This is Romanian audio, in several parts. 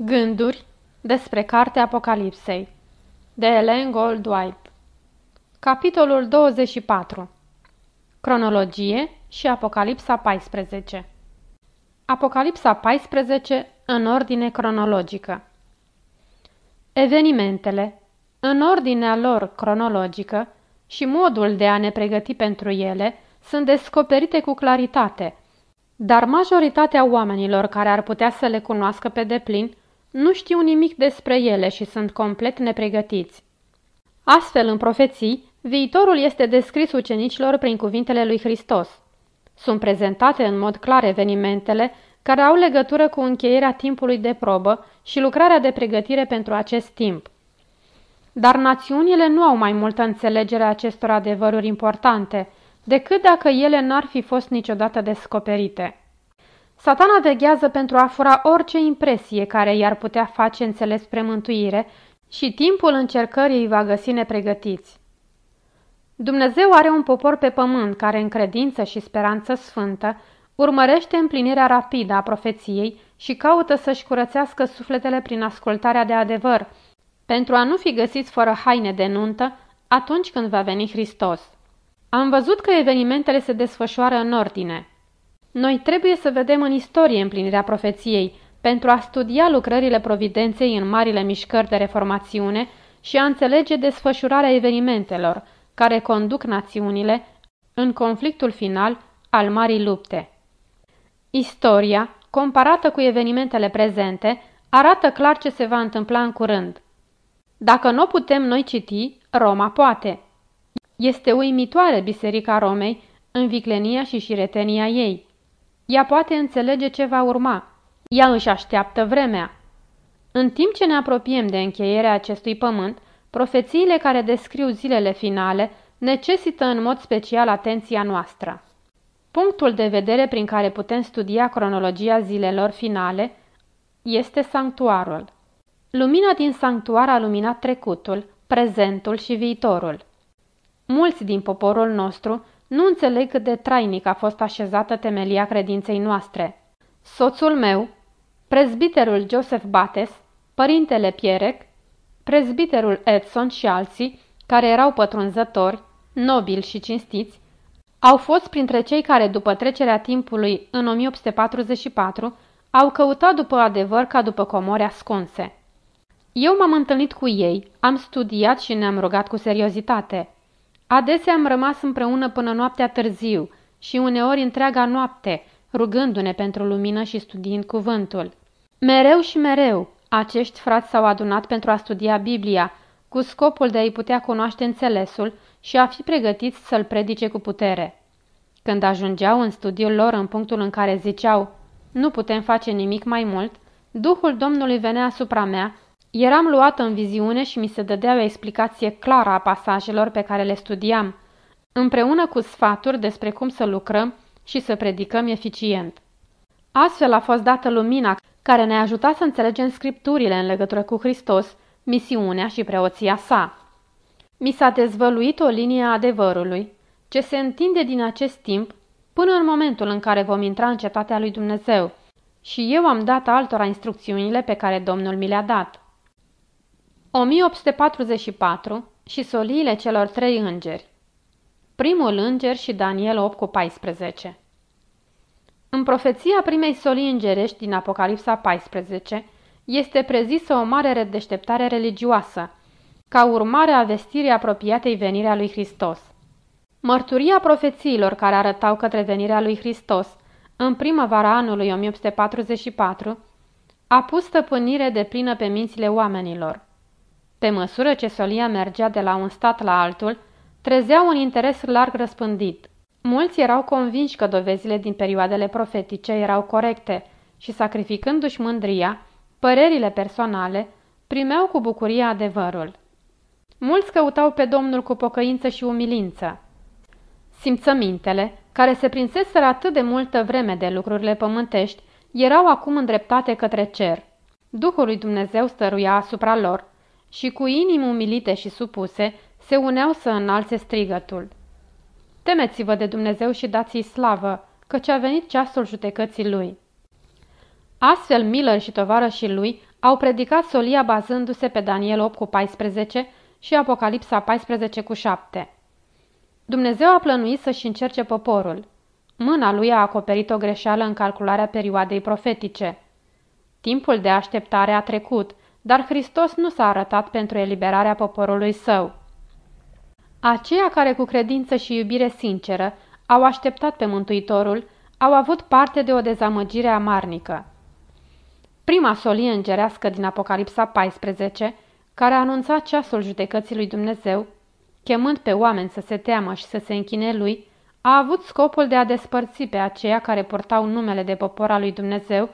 Gânduri despre Cartea Apocalipsei de Ellen Goldwipe Capitolul 24 Cronologie și Apocalipsa 14 Apocalipsa 14 în ordine cronologică. Evenimentele, în ordinea lor cronologică și modul de a ne pregăti pentru ele, sunt descoperite cu claritate, dar majoritatea oamenilor care ar putea să le cunoască pe deplin nu știu nimic despre ele și sunt complet nepregătiți. Astfel, în profeții, viitorul este descris ucenicilor prin cuvintele lui Hristos. Sunt prezentate în mod clar evenimentele care au legătură cu încheierea timpului de probă și lucrarea de pregătire pentru acest timp. Dar națiunile nu au mai multă înțelegere a acestor adevăruri importante, decât dacă ele n-ar fi fost niciodată descoperite. Satana veghează pentru a fura orice impresie care i-ar putea face înțeles spre mântuire și timpul încercării îi va găsi nepregătiți. Dumnezeu are un popor pe pământ care, în credință și speranță sfântă, urmărește împlinirea rapidă a profeției și caută să-și curățească sufletele prin ascultarea de adevăr, pentru a nu fi găsiți fără haine de nuntă atunci când va veni Hristos. Am văzut că evenimentele se desfășoară în ordine. Noi trebuie să vedem în istorie împlinirea profeției pentru a studia lucrările providenței în marile mișcări de reformațiune și a înțelege desfășurarea evenimentelor care conduc națiunile în conflictul final al Marii Lupte. Istoria, comparată cu evenimentele prezente, arată clar ce se va întâmpla în curând. Dacă nu putem noi citi, Roma poate. Este uimitoare Biserica Romei în viclenia și șiretenia ei. Ea poate înțelege ce va urma. Ea își așteaptă vremea. În timp ce ne apropiem de încheierea acestui pământ, profețiile care descriu zilele finale necesită în mod special atenția noastră. Punctul de vedere prin care putem studia cronologia zilelor finale este sanctuarul. Lumina din sanctuar a luminat trecutul, prezentul și viitorul. Mulți din poporul nostru nu înțeleg cât de trainic a fost așezată temelia credinței noastre. Soțul meu, prezbiterul Joseph Bates, părintele Pierec, prezbiterul Edson și alții, care erau pătrunzători, nobili și cinstiți, au fost printre cei care, după trecerea timpului în 1844, au căutat după adevăr ca după comori ascunse. Eu m-am întâlnit cu ei, am studiat și ne-am rugat cu seriozitate. Adesea am rămas împreună până noaptea târziu și uneori întreaga noapte, rugându-ne pentru lumină și studiind cuvântul. Mereu și mereu, acești frați s-au adunat pentru a studia Biblia, cu scopul de a-i putea cunoaște înțelesul și a fi pregătiți să-l predice cu putere. Când ajungeau în studiul lor în punctul în care ziceau, nu putem face nimic mai mult, Duhul Domnului venea asupra mea Eram luată în viziune și mi se dădea o explicație clară a pasajelor pe care le studiam, împreună cu sfaturi despre cum să lucrăm și să predicăm eficient. Astfel a fost dată lumina care ne-a ajutat să înțelegem scripturile în legătură cu Hristos, misiunea și preoția sa. Mi s-a dezvăluit o linie a adevărului, ce se întinde din acest timp până în momentul în care vom intra în cetatea lui Dumnezeu, și eu am dat altora instrucțiunile pe care Domnul mi le-a dat. 1844 și soliile celor trei îngeri Primul înger și Daniel 8 cu 14 În profeția primei solii îngerești din Apocalipsa 14 este prezisă o mare redeșteptare religioasă, ca urmare a vestirii apropiatei venirea lui Hristos. Mărturia profețiilor care arătau către venirea lui Hristos în primăvara anului 1844 a pus stăpânire de plină pe mințile oamenilor. Pe măsură ce solia mergea de la un stat la altul, trezea un interes larg răspândit. Mulți erau convinși că dovezile din perioadele profetice erau corecte și, sacrificându-și mândria, părerile personale, primeau cu bucurie adevărul. Mulți căutau pe Domnul cu pocăință și umilință. Simțămintele, care se prinseseră atât de multă vreme de lucrurile pământești, erau acum îndreptate către cer. Duhul lui Dumnezeu stăruia asupra lor și cu inimi umilite și supuse se uneau să înalțe strigătul. Temeți-vă de Dumnezeu și dați-i slavă, căci a venit ceasul judecății lui. Astfel, Miller și tovarășii lui au predicat solia bazându-se pe Daniel 8 cu 14 și Apocalipsa 14 cu 7. Dumnezeu a plănuit să-și încerce poporul. Mâna lui a acoperit o greșeală în calcularea perioadei profetice. Timpul de așteptare a trecut, dar Hristos nu s-a arătat pentru eliberarea poporului său. Aceia care cu credință și iubire sinceră au așteptat pe Mântuitorul, au avut parte de o dezamăgire amarnică. Prima solie îngerească din Apocalipsa 14, care a anunțat ceasul judecății lui Dumnezeu, chemând pe oameni să se teamă și să se închine lui, a avut scopul de a despărți pe aceia care portau numele de popor al lui Dumnezeu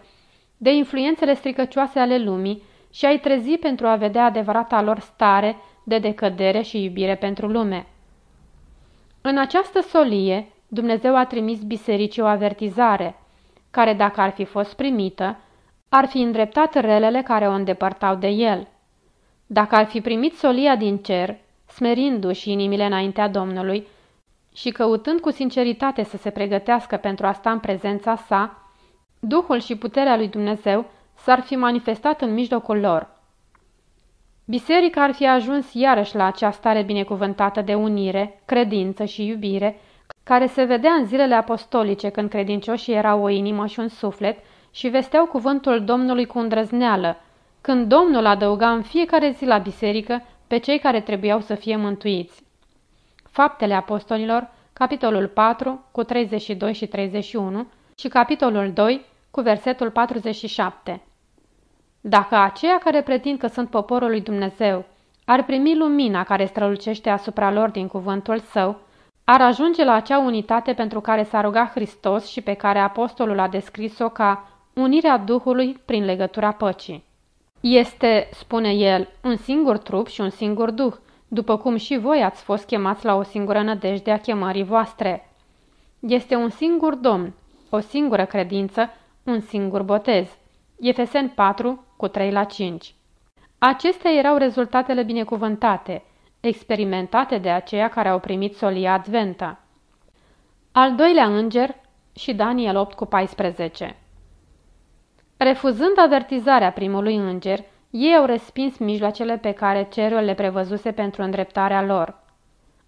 de influențele stricăcioase ale lumii și a-i trezi pentru a vedea adevărata lor stare de decădere și iubire pentru lume. În această solie, Dumnezeu a trimis bisericii o avertizare, care, dacă ar fi fost primită, ar fi îndreptat relele care o îndepărtau de el. Dacă ar fi primit solia din cer, smerindu-și inimile înaintea Domnului și căutând cu sinceritate să se pregătească pentru a sta în prezența sa, Duhul și puterea lui Dumnezeu s-ar fi manifestat în mijlocul lor. Biserica ar fi ajuns iarăși la acea stare binecuvântată de unire, credință și iubire, care se vedea în zilele apostolice când credincioșii erau o inimă și un suflet și vesteau cuvântul Domnului cu îndrăzneală, când Domnul adăuga în fiecare zi la biserică pe cei care trebuiau să fie mântuiți. Faptele apostolilor, capitolul 4, cu 32 și 31 și capitolul 2, cu versetul 47. Dacă aceia care pretind că sunt poporul lui Dumnezeu ar primi lumina care strălucește asupra lor din cuvântul său, ar ajunge la acea unitate pentru care s-a rugat Hristos și pe care apostolul a descris-o ca unirea Duhului prin legătura păcii. Este, spune el, un singur trup și un singur duh, după cum și voi ați fost chemați la o singură nădejde a chemării voastre. Este un singur Domn, o singură credință, un singur botez. Efesen 4, cu 3 la 5. Acestea erau rezultatele binecuvântate, experimentate de aceia care au primit solia adventa. Al doilea înger și Daniel 8 cu 14. Refuzând avertizarea primului înger, ei au respins mijloacele pe care cerul le prevăzuse pentru îndreptarea lor.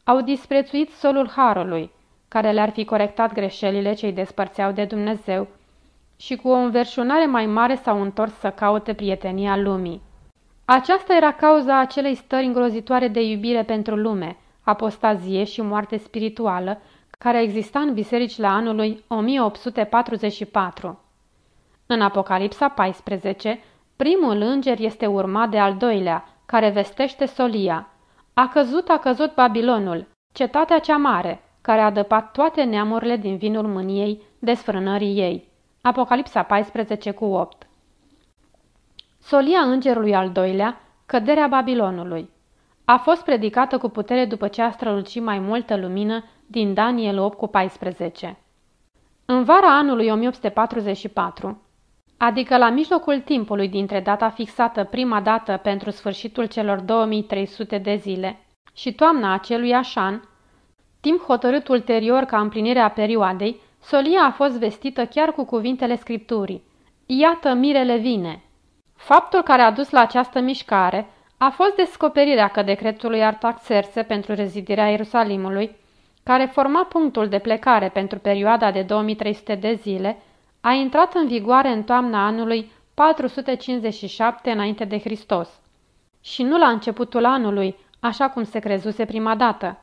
Au disprețuit solul harului, care le-ar fi corectat greșelile ce îi despărțeau de Dumnezeu și cu o înverșunare mai mare s-au întors să caute prietenia lumii. Aceasta era cauza acelei stări îngrozitoare de iubire pentru lume, apostazie și moarte spirituală, care exista în biserici la anului 1844. În Apocalipsa 14, primul înger este urmat de al doilea, care vestește solia. A căzut, a căzut Babilonul, cetatea cea mare, care a dăpat toate neamurile din vinul mâniei, desfrânării ei. Apocalipsa 14 cu 8 Solia îngerului al doilea, căderea Babilonului. A fost predicată cu putere după ce a strălucit mai multă lumină din Daniel 8 cu 14. În vara anului 1844, adică la mijlocul timpului dintre data fixată prima dată pentru sfârșitul celor 2300 de zile și toamna acelui așan, timp hotărât ulterior ca împlinirea perioadei, solia a fost vestită chiar cu cuvintele scripturii. Iată, mirele vine! Faptul care a dus la această mișcare a fost descoperirea că decretul lui Artaxerse pentru rezidirea Ierusalimului, care forma punctul de plecare pentru perioada de 2300 de zile, a intrat în vigoare în toamna anului 457 înainte de Hristos. Și nu la începutul anului, așa cum se crezuse prima dată.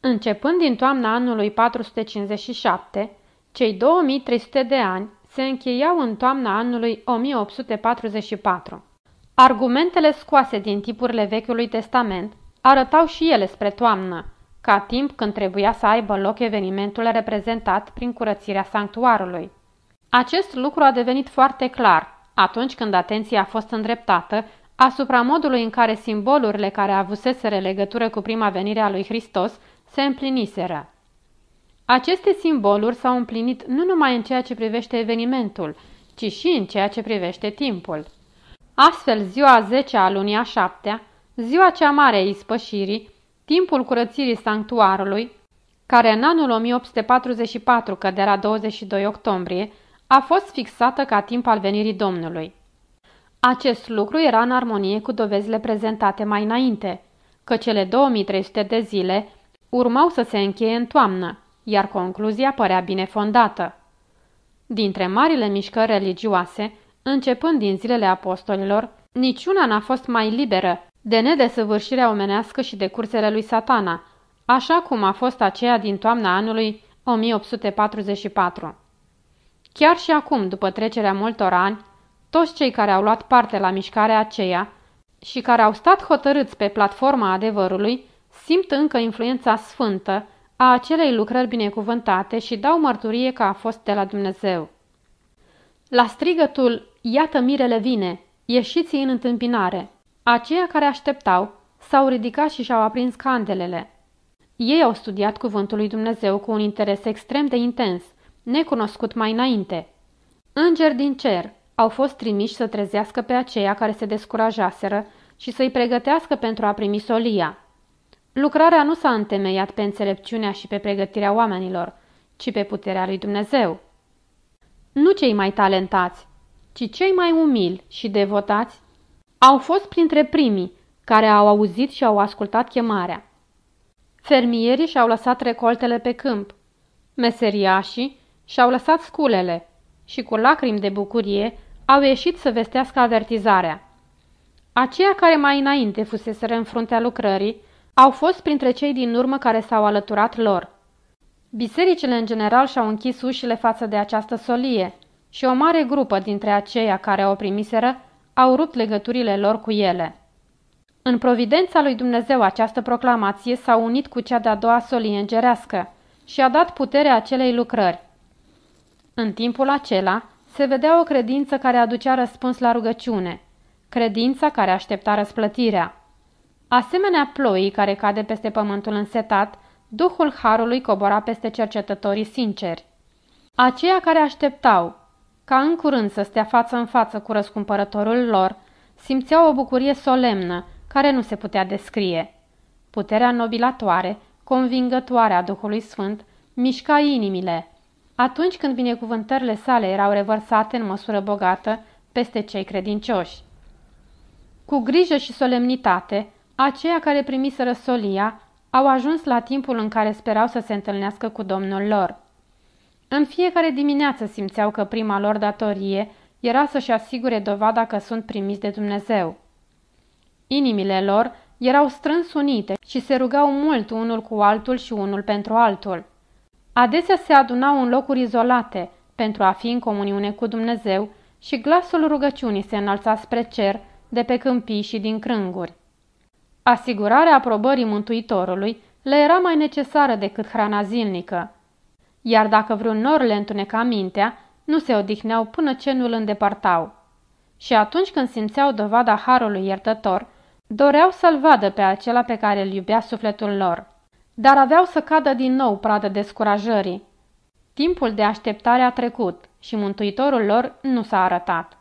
Începând din toamna anului 457, cei 2300 de ani se încheiau în toamna anului 1844. Argumentele scoase din tipurile Vechiului Testament arătau și ele spre toamnă, ca timp când trebuia să aibă loc evenimentul reprezentat prin curățirea sanctuarului. Acest lucru a devenit foarte clar atunci când atenția a fost îndreptată asupra modului în care simbolurile care avuseseră legătură cu prima venire a lui Hristos se împliniseră. Aceste simboluri s-au împlinit nu numai în ceea ce privește evenimentul, ci și în ceea ce privește timpul. Astfel, ziua 10 a lunii a șaptea, ziua cea mare a ispășirii, timpul curățirii sanctuarului, care în anul 1844 cădea 22 octombrie, a fost fixată ca timp al venirii Domnului. Acest lucru era în armonie cu dovezile prezentate mai înainte, că cele 2300 de zile urmau să se încheie în toamnă, iar concluzia părea bine fondată. Dintre marile mișcări religioase, începând din zilele apostolilor, niciuna n-a fost mai liberă de nedesăvârșirea omenească și de cursele lui satana, așa cum a fost aceea din toamna anului 1844. Chiar și acum, după trecerea multor ani, toți cei care au luat parte la mișcarea aceea și care au stat hotărâți pe platforma adevărului simt încă influența sfântă a acelei lucrări binecuvântate și dau mărturie că a fost de la Dumnezeu. La strigătul, iată mirele vine, ieșiți în întâmpinare, aceia care așteptau s-au ridicat și și-au aprins candelele. Ei au studiat cuvântul lui Dumnezeu cu un interes extrem de intens, necunoscut mai înainte. Îngeri din cer au fost trimiși să trezească pe aceia care se descurajaseră și să-i pregătească pentru a primi solia. Lucrarea nu s-a întemeiat pe înțelepciunea și pe pregătirea oamenilor, ci pe puterea lui Dumnezeu. Nu cei mai talentați, ci cei mai umili și devotați au fost printre primii care au auzit și au ascultat chemarea. Fermierii și-au lăsat recoltele pe câmp, meseriașii și-au lăsat sculele și cu lacrimi de bucurie au ieșit să vestească avertizarea. Aceia care mai înainte fuseseră în fruntea lucrării au fost printre cei din urmă care s-au alăturat lor. Bisericile în general și-au închis ușile față de această solie și o mare grupă dintre aceia care o primiseră au rupt legăturile lor cu ele. În providența lui Dumnezeu această proclamație s-a unit cu cea de-a doua solie îngerească și a dat putere acelei lucrări. În timpul acela se vedea o credință care aducea răspuns la rugăciune, credința care aștepta răsplătirea. Asemenea ploii care cade peste pământul însetat, Duhul Harului cobora peste cercetătorii sinceri. Aceia care așteptau ca în curând să stea față în față cu răscumpărătorul lor, simțeau o bucurie solemnă care nu se putea descrie. Puterea nobilatoare, convingătoare a Duhului Sfânt, mișca inimile, atunci când binecuvântările sale erau revărsate în măsură bogată peste cei credincioși. Cu grijă și solemnitate, aceia care primiseră solia au ajuns la timpul în care sperau să se întâlnească cu Domnul lor. În fiecare dimineață simțeau că prima lor datorie era să-și asigure dovada că sunt primiți de Dumnezeu. Inimile lor erau strâns unite și se rugau mult unul cu altul și unul pentru altul. Adesea se adunau în locuri izolate pentru a fi în comuniune cu Dumnezeu și glasul rugăciunii se înălța spre cer de pe câmpii și din crânguri. Asigurarea aprobării Mântuitorului le era mai necesară decât hrana zilnică, iar dacă vreun nor le întuneca mintea, nu se odihneau până ce nu îl îndepărtau. Și atunci când simțeau dovada harului iertător, doreau să-l vadă pe acela pe care îl iubea sufletul lor. Dar aveau să cadă din nou pradă descurajării. Timpul de așteptare a trecut și mântuitorul lor nu s-a arătat.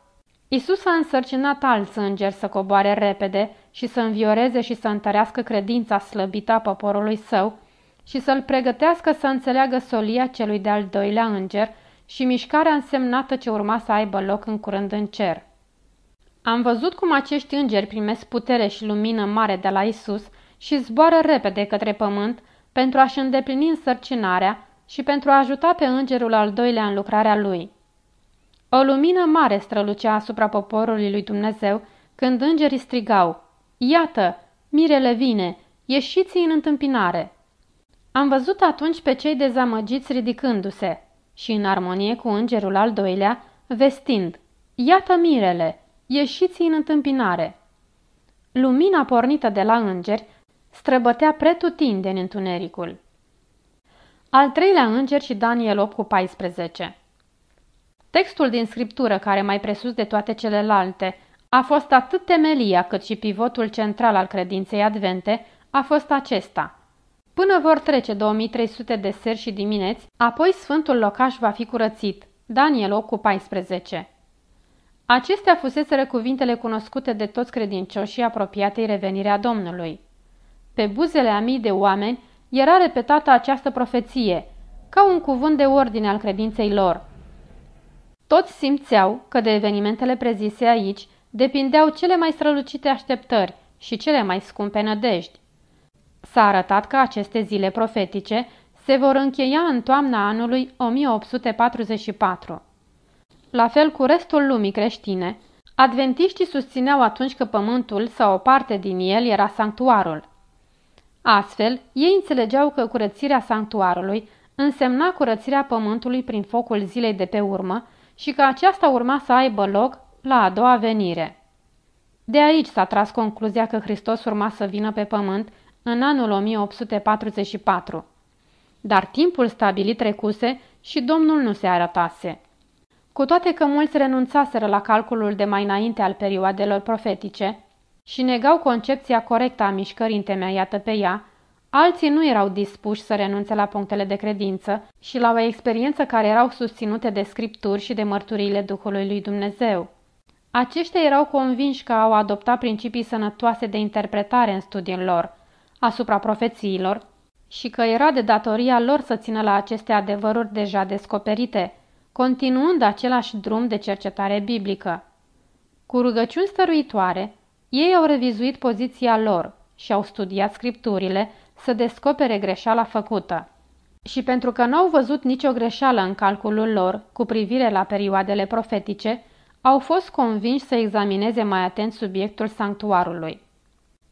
Isus a însărcinat alți îngeri să coboare repede și să învioreze și să întărească credința slăbită a poporului său și să-l pregătească să înțeleagă solia celui de-al doilea înger și mișcarea însemnată ce urma să aibă loc în curând în cer. Am văzut cum acești îngeri primesc putere și lumină mare de la Isus și zboară repede către pământ pentru a-și îndeplini însărcinarea și pentru a ajuta pe îngerul al doilea în lucrarea lui. O lumină mare strălucea asupra poporului lui Dumnezeu când îngerii strigau, Iată, mirele vine, ieșiți în întâmpinare! Am văzut atunci pe cei dezamăgiți ridicându-se și în armonie cu îngerul al doilea, vestind, Iată mirele, ieșiți în întâmpinare! Lumina pornită de la îngeri străbătea pretutindeni întunericul. Al treilea înger și Daniel 8 cu 14 Textul din scriptură, care mai presus de toate celelalte, a fost atât temelia cât și pivotul central al credinței advente, a fost acesta. Până vor trece 2300 de seri și dimineți, apoi sfântul locaș va fi curățit. Daniel 8 cu 14 Acestea fusese cuvintele cunoscute de toți credincioșii apropiatei revenirea Domnului. Pe buzele a mii de oameni era repetată această profeție, ca un cuvânt de ordine al credinței lor. Toți simțeau că de evenimentele prezise aici depindeau cele mai strălucite așteptări și cele mai scumpe nădejdi. S-a arătat că aceste zile profetice se vor încheia în toamna anului 1844. La fel cu restul lumii creștine, adventiștii susțineau atunci că pământul sau o parte din el era sanctuarul. Astfel, ei înțelegeau că curățirea sanctuarului însemna curățirea pământului prin focul zilei de pe urmă și că aceasta urma să aibă loc la a doua venire. De aici s-a tras concluzia că Hristos urma să vină pe pământ în anul 1844. Dar timpul stabilit trecuse și Domnul nu se arătase. Cu toate că mulți renunțaseră la calculul de mai înainte al perioadelor profetice și negau concepția corectă a mișcării întemeiată pe ea, alții nu erau dispuși să renunțe la punctele de credință și la o experiență care erau susținute de scripturi și de mărturiile Duhului lui Dumnezeu. Aceștia erau convinși că au adoptat principii sănătoase de interpretare în studiul lor asupra profețiilor și că era de datoria lor să țină la aceste adevăruri deja descoperite, continuând același drum de cercetare biblică. Cu rugăciuni stăruitoare, ei au revizuit poziția lor și au studiat scripturile să descopere greșeala făcută. Și pentru că n-au văzut nicio greșeală în calculul lor cu privire la perioadele profetice, au fost convinși să examineze mai atent subiectul sanctuarului.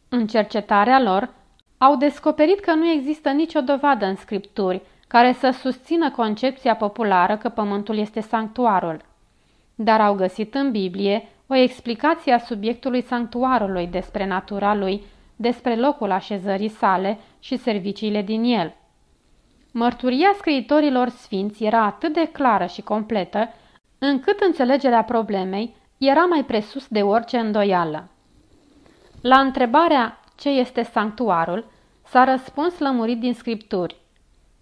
În cercetarea lor, au descoperit că nu există nicio dovadă în scripturi care să susțină concepția populară că pământul este sanctuarul. Dar au găsit în Biblie o explicație a subiectului sanctuarului despre natura lui, despre locul așezării sale și serviciile din el. Mărturia scriitorilor sfinți era atât de clară și completă, încât înțelegerea problemei era mai presus de orice îndoială. La întrebarea ce este sanctuarul, s-a răspuns lămurit din scripturi.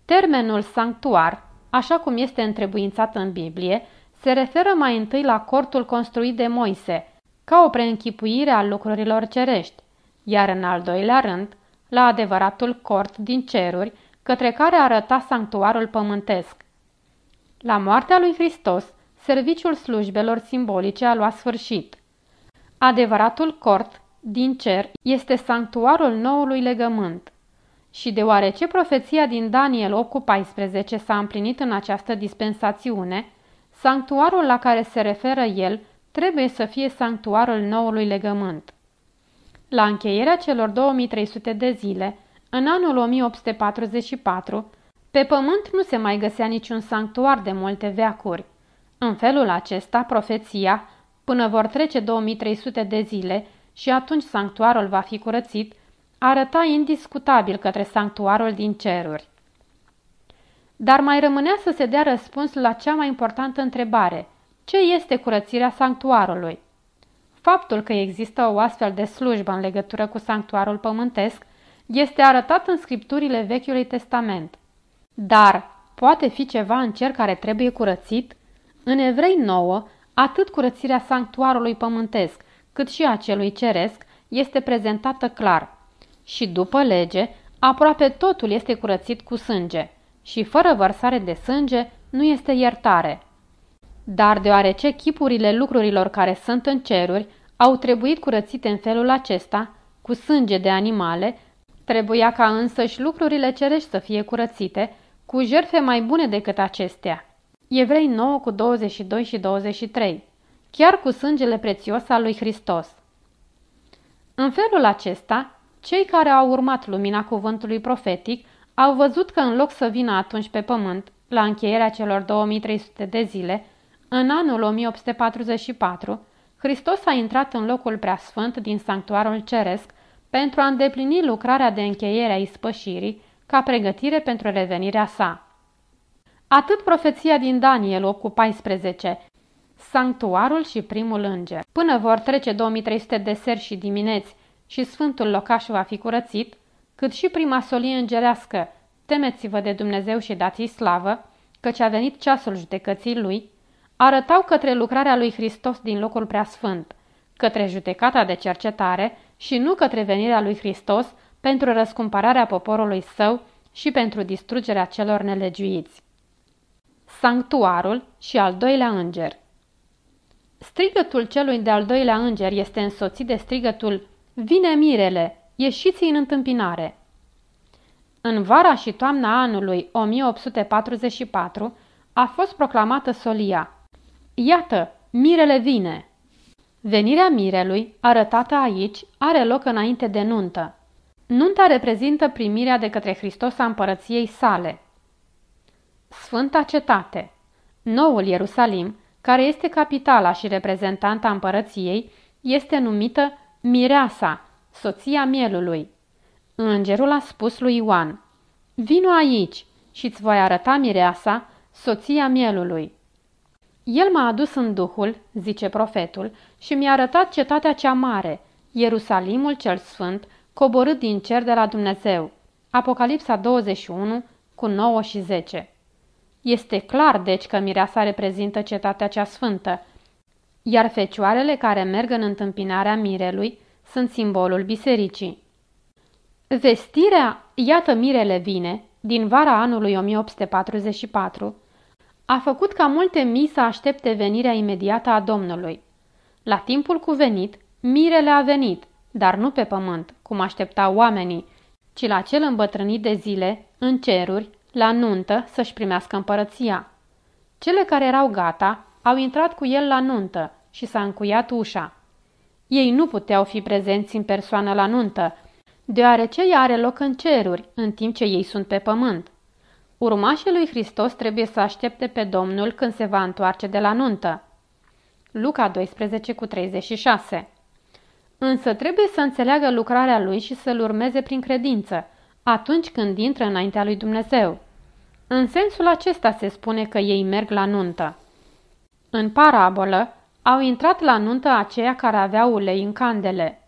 Termenul sanctuar, așa cum este întrebuințat în Biblie, se referă mai întâi la cortul construit de Moise, ca o preînchipuire a lucrurilor cerești, iar în al doilea rând, la adevăratul cort din ceruri, către care arăta sanctuarul pământesc. La moartea lui Hristos, serviciul slujbelor simbolice a luat sfârșit. Adevăratul cort din cer este sanctuarul noului legământ. Și deoarece profeția din Daniel 8 cu 14 s-a împlinit în această dispensațiune, sanctuarul la care se referă el trebuie să fie sanctuarul noului legământ. La încheierea celor 2300 de zile, în anul 1844, pe pământ nu se mai găsea niciun sanctuar de multe veacuri. În felul acesta, profeția, până vor trece 2300 de zile și atunci sanctuarul va fi curățit, arăta indiscutabil către sanctuarul din ceruri. Dar mai rămânea să se dea răspuns la cea mai importantă întrebare. Ce este curățirea sanctuarului? Faptul că există o astfel de slujbă în legătură cu sanctuarul pământesc este arătat în scripturile Vechiului Testament. Dar poate fi ceva în cer care trebuie curățit? În Evrei 9, atât curățirea sanctuarului pământesc, cât și a celui ceresc, este prezentată clar. Și după lege, aproape totul este curățit cu sânge și fără vărsare de sânge nu este iertare. Dar deoarece chipurile lucrurilor care sunt în ceruri au trebuit curățite în felul acesta, cu sânge de animale, trebuia ca însăși lucrurile cerești să fie curățite, cu jerfe mai bune decât acestea. Evrei 9 cu 22 și 23 Chiar cu sângele prețios al lui Hristos. În felul acesta, cei care au urmat lumina cuvântului profetic au văzut că în loc să vină atunci pe pământ, la încheierea celor 2300 de zile, în anul 1844, Hristos a intrat în locul preasfânt din sanctuarul ceresc pentru a îndeplini lucrarea de încheiere a ispășirii ca pregătire pentru revenirea sa. Atât profeția din Daniel 8 cu 14, sanctuarul și primul înger. Până vor trece 2300 de seri și dimineți și sfântul locaș va fi curățit, cât și prima solie îngerească, temeți-vă de Dumnezeu și dați-i slavă, căci a venit ceasul judecății lui, arătau către lucrarea lui Hristos din locul preasfânt, către judecata de cercetare și nu către venirea lui Hristos pentru răscumpărarea poporului său și pentru distrugerea celor nelegiuiți. Sanctuarul și al doilea înger Strigătul celui de-al doilea înger este însoțit de strigătul Vine mirele, ieșiți în întâmpinare! În vara și toamna anului 1844 a fost proclamată solia. Iată, mirele vine! Venirea mirelui, arătată aici, are loc înainte de nuntă. Nunta reprezintă primirea de către Hristos a împărăției sale. Sfânta cetate Noul Ierusalim, care este capitala și reprezentanta împărăției, este numită Mireasa, soția mielului. Îngerul a spus lui Ioan, Vino aici și îți voi arăta Mireasa, soția mielului. El m-a adus în Duhul, zice profetul, și mi-a arătat cetatea cea mare, Ierusalimul cel sfânt, coborât din cer de la Dumnezeu. Apocalipsa 21 cu 9 și 10 Este clar, deci, că mireasa reprezintă cetatea cea sfântă, iar fecioarele care merg în întâmpinarea mirelui sunt simbolul bisericii. Vestirea Iată mirele vine, din vara anului 1844, a făcut ca multe mii să aștepte venirea imediată a Domnului. La timpul cuvenit, mirele a venit, dar nu pe pământ, cum așteptau oamenii, ci la cel îmbătrânit de zile, în ceruri, la nuntă, să-și primească împărăția. Cele care erau gata au intrat cu el la nuntă și s-a încuiat ușa. Ei nu puteau fi prezenți în persoană la nuntă, deoarece ea are loc în ceruri, în timp ce ei sunt pe pământ. Urmașii lui Hristos trebuie să aștepte pe Domnul când se va întoarce de la nuntă. Luca 12 cu 36 Însă trebuie să înțeleagă lucrarea lui și să-l urmeze prin credință, atunci când intră înaintea lui Dumnezeu. În sensul acesta se spune că ei merg la nuntă. În parabolă, au intrat la nuntă aceia care aveau ulei în candele.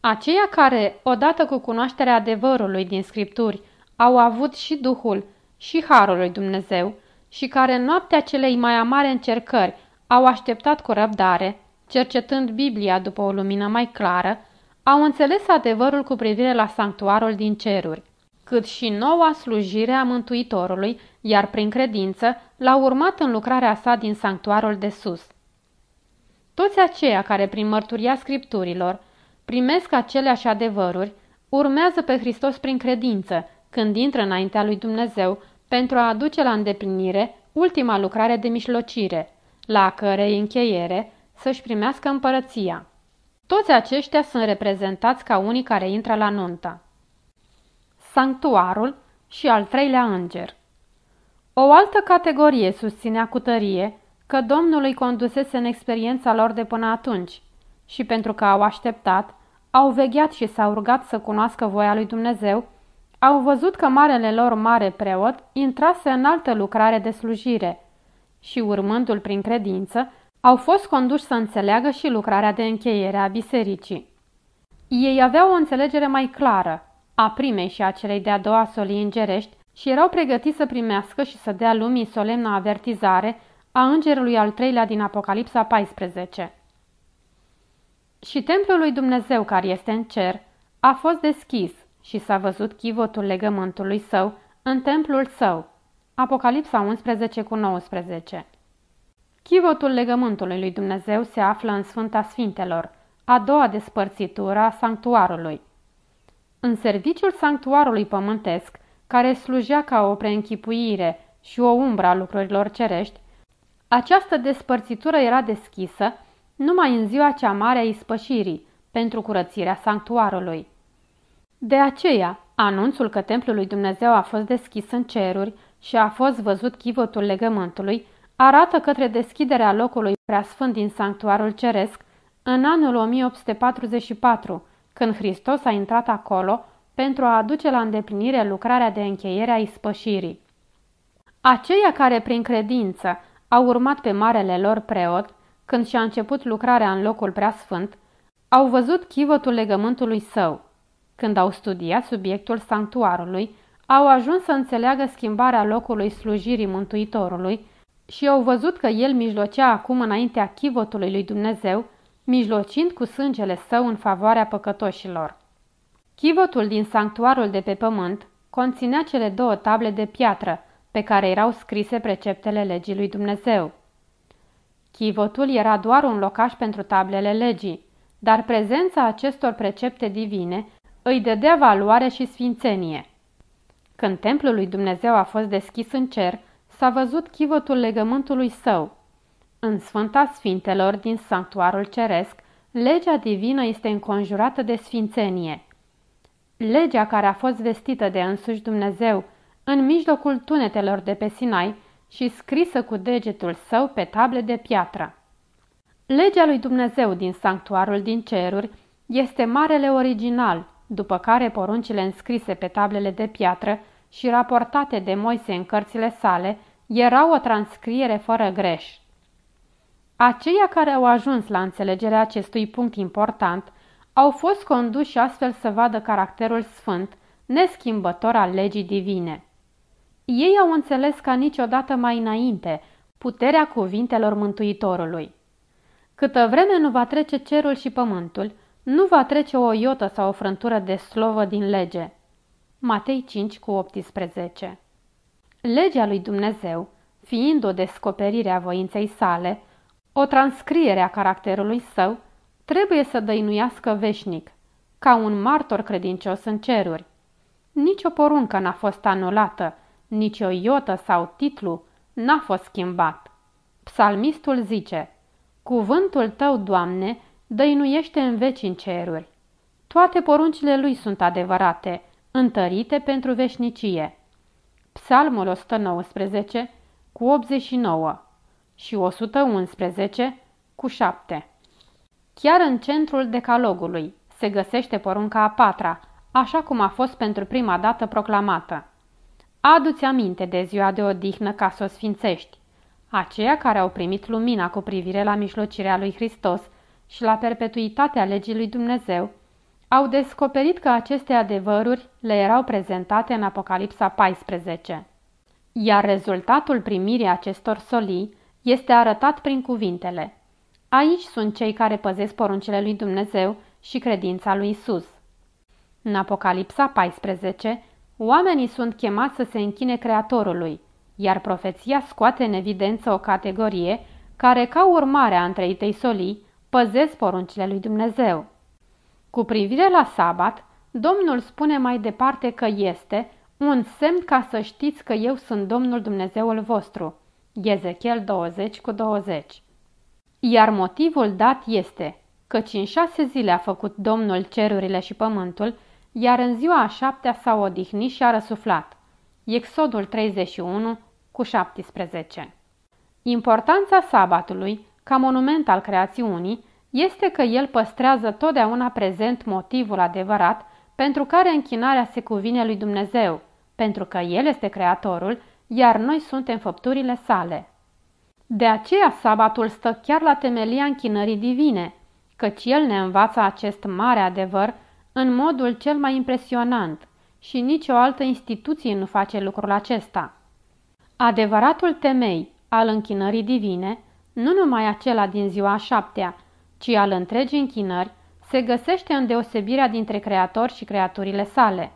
Aceia care, odată cu cunoașterea adevărului din scripturi, au avut și Duhul și Harul lui Dumnezeu și care în noaptea celei mai amare încercări au așteptat cu răbdare, cercetând Biblia după o lumină mai clară, au înțeles adevărul cu privire la sanctuarul din ceruri, cât și noua slujire a Mântuitorului, iar prin credință l-au urmat în lucrarea sa din sanctuarul de sus. Toți aceia care prin mărturia scripturilor primesc aceleași adevăruri, urmează pe Hristos prin credință, când intră înaintea lui Dumnezeu, pentru a aduce la îndeplinire ultima lucrare de mișlocire, la cărei încheiere să-și primească împărăția. Toți aceștia sunt reprezentați ca unii care intră la nuntă. Sanctuarul și al treilea înger O altă categorie susținea cu tărie că Domnul îi condusese în experiența lor de până atunci și pentru că au așteptat, au vegheat și s-au rugat să cunoască voia lui Dumnezeu, au văzut că marele lor mare preot intrase în altă lucrare de slujire și, urmându-l prin credință, au fost conduși să înțeleagă și lucrarea de încheiere a bisericii. Ei aveau o înțelegere mai clară a primei și a celei de-a doua solii îngerești și erau pregătiți să primească și să dea lumii solemna avertizare a îngerului al treilea din Apocalipsa 14. Și templul lui Dumnezeu care este în cer a fost deschis și s-a văzut chivotul legământului său în templul său. Apocalipsa 11 cu 19 Chivotul legământului lui Dumnezeu se află în Sfânta Sfintelor, a doua despărțitură a sanctuarului. În serviciul sanctuarului pământesc, care slujea ca o preînchipuire și o umbră a lucrurilor cerești, această despărțitură era deschisă numai în ziua cea mare a ispășirii, pentru curățirea sanctuarului. De aceea, anunțul că templul lui Dumnezeu a fost deschis în ceruri și a fost văzut chivotul legământului arată către deschiderea locului preasfânt din sanctuarul ceresc în anul 1844, când Hristos a intrat acolo pentru a aduce la îndeplinire lucrarea de încheiere a ispășirii. Aceia care prin credință au urmat pe marele lor preot, când și-a început lucrarea în locul preasfânt, au văzut chivătul legământului său. Când au studiat subiectul sanctuarului, au ajuns să înțeleagă schimbarea locului slujirii Mântuitorului și au văzut că el mijlocea acum înaintea chivotului lui Dumnezeu, mijlocind cu sângele său în favoarea păcătoșilor. Chivotul din sanctuarul de pe pământ conținea cele două table de piatră, pe care erau scrise preceptele legii lui Dumnezeu. Chivotul era doar un locaș pentru tablele legii, dar prezența acestor precepte divine îi dădea valoare și sfințenie. Când templul lui Dumnezeu a fost deschis în cer, s-a văzut chivotul legământului său. În Sfânta Sfintelor din sanctuarul ceresc, legea divină este înconjurată de sfințenie. Legea care a fost vestită de însuși Dumnezeu în mijlocul tunetelor de pe Sinai și scrisă cu degetul său pe table de piatră. Legea lui Dumnezeu din sanctuarul din ceruri este marele original, după care poruncile înscrise pe tablele de piatră și raportate de Moise în cărțile sale erau o transcriere fără greș. Aceia care au ajuns la înțelegerea acestui punct important au fost conduși astfel să vadă caracterul sfânt, neschimbător al legii divine. Ei au înțeles ca niciodată mai înainte puterea cuvintelor Mântuitorului. Câtă vreme nu va trece cerul și pământul, nu va trece o iotă sau o frântură de slovă din lege. Matei 5 cu 18 Legea lui Dumnezeu, fiind o descoperire a voinței sale, o transcriere a caracterului său, trebuie să dăinuiască veșnic, ca un martor credincios în ceruri. Nici o poruncă n-a fost anulată, nici o iotă sau titlu n-a fost schimbat. Psalmistul zice, Cuvântul tău, Doamne, dăinuiește în veci în ceruri. Toate poruncile lui sunt adevărate, întărite pentru veșnicie. Psalmul 119 cu 89 și 111 cu 7 Chiar în centrul decalogului se găsește porunca a patra, așa cum a fost pentru prima dată proclamată. Adu-ți aminte de ziua de odihnă ca să o sfințești. Aceia care au primit lumina cu privire la mijlocirea lui Hristos și la perpetuitatea legii lui Dumnezeu, au descoperit că aceste adevăruri le erau prezentate în Apocalipsa 14. Iar rezultatul primirii acestor solii este arătat prin cuvintele. Aici sunt cei care păzesc poruncile lui Dumnezeu și credința lui Isus. În Apocalipsa 14, oamenii sunt chemați să se închine Creatorului, iar profeția scoate în evidență o categorie care, ca urmare a întreitei solii, păzesc poruncile lui Dumnezeu. Cu privire la sabat, Domnul spune mai departe că este un semn ca să știți că eu sunt Domnul Dumnezeul vostru. Ezechiel 20 cu 20 Iar motivul dat este căci în șase zile a făcut Domnul cerurile și pământul, iar în ziua a șaptea s-a odihnit și a răsuflat. Exodul 31 cu 17 Importanța sabatului, ca monument al creațiunii, este că el păstrează totdeauna prezent motivul adevărat pentru care închinarea se cuvine lui Dumnezeu, pentru că El este Creatorul, iar noi suntem făpturile sale. De aceea sabatul stă chiar la temelia închinării divine, căci El ne învață acest mare adevăr în modul cel mai impresionant și nicio altă instituție nu face lucrul acesta. Adevăratul temei al închinării divine, nu numai acela din ziua șaptea, ci al întregii închinări, se găsește în deosebirea dintre creator și creaturile sale.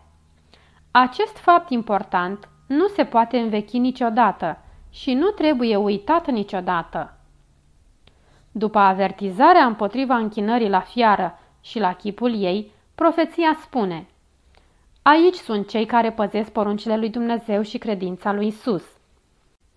Acest fapt important nu se poate învechi niciodată și nu trebuie uitat niciodată. După avertizarea împotriva închinării la fiară și la chipul ei, profeția spune Aici sunt cei care păzesc poruncile lui Dumnezeu și credința lui Isus.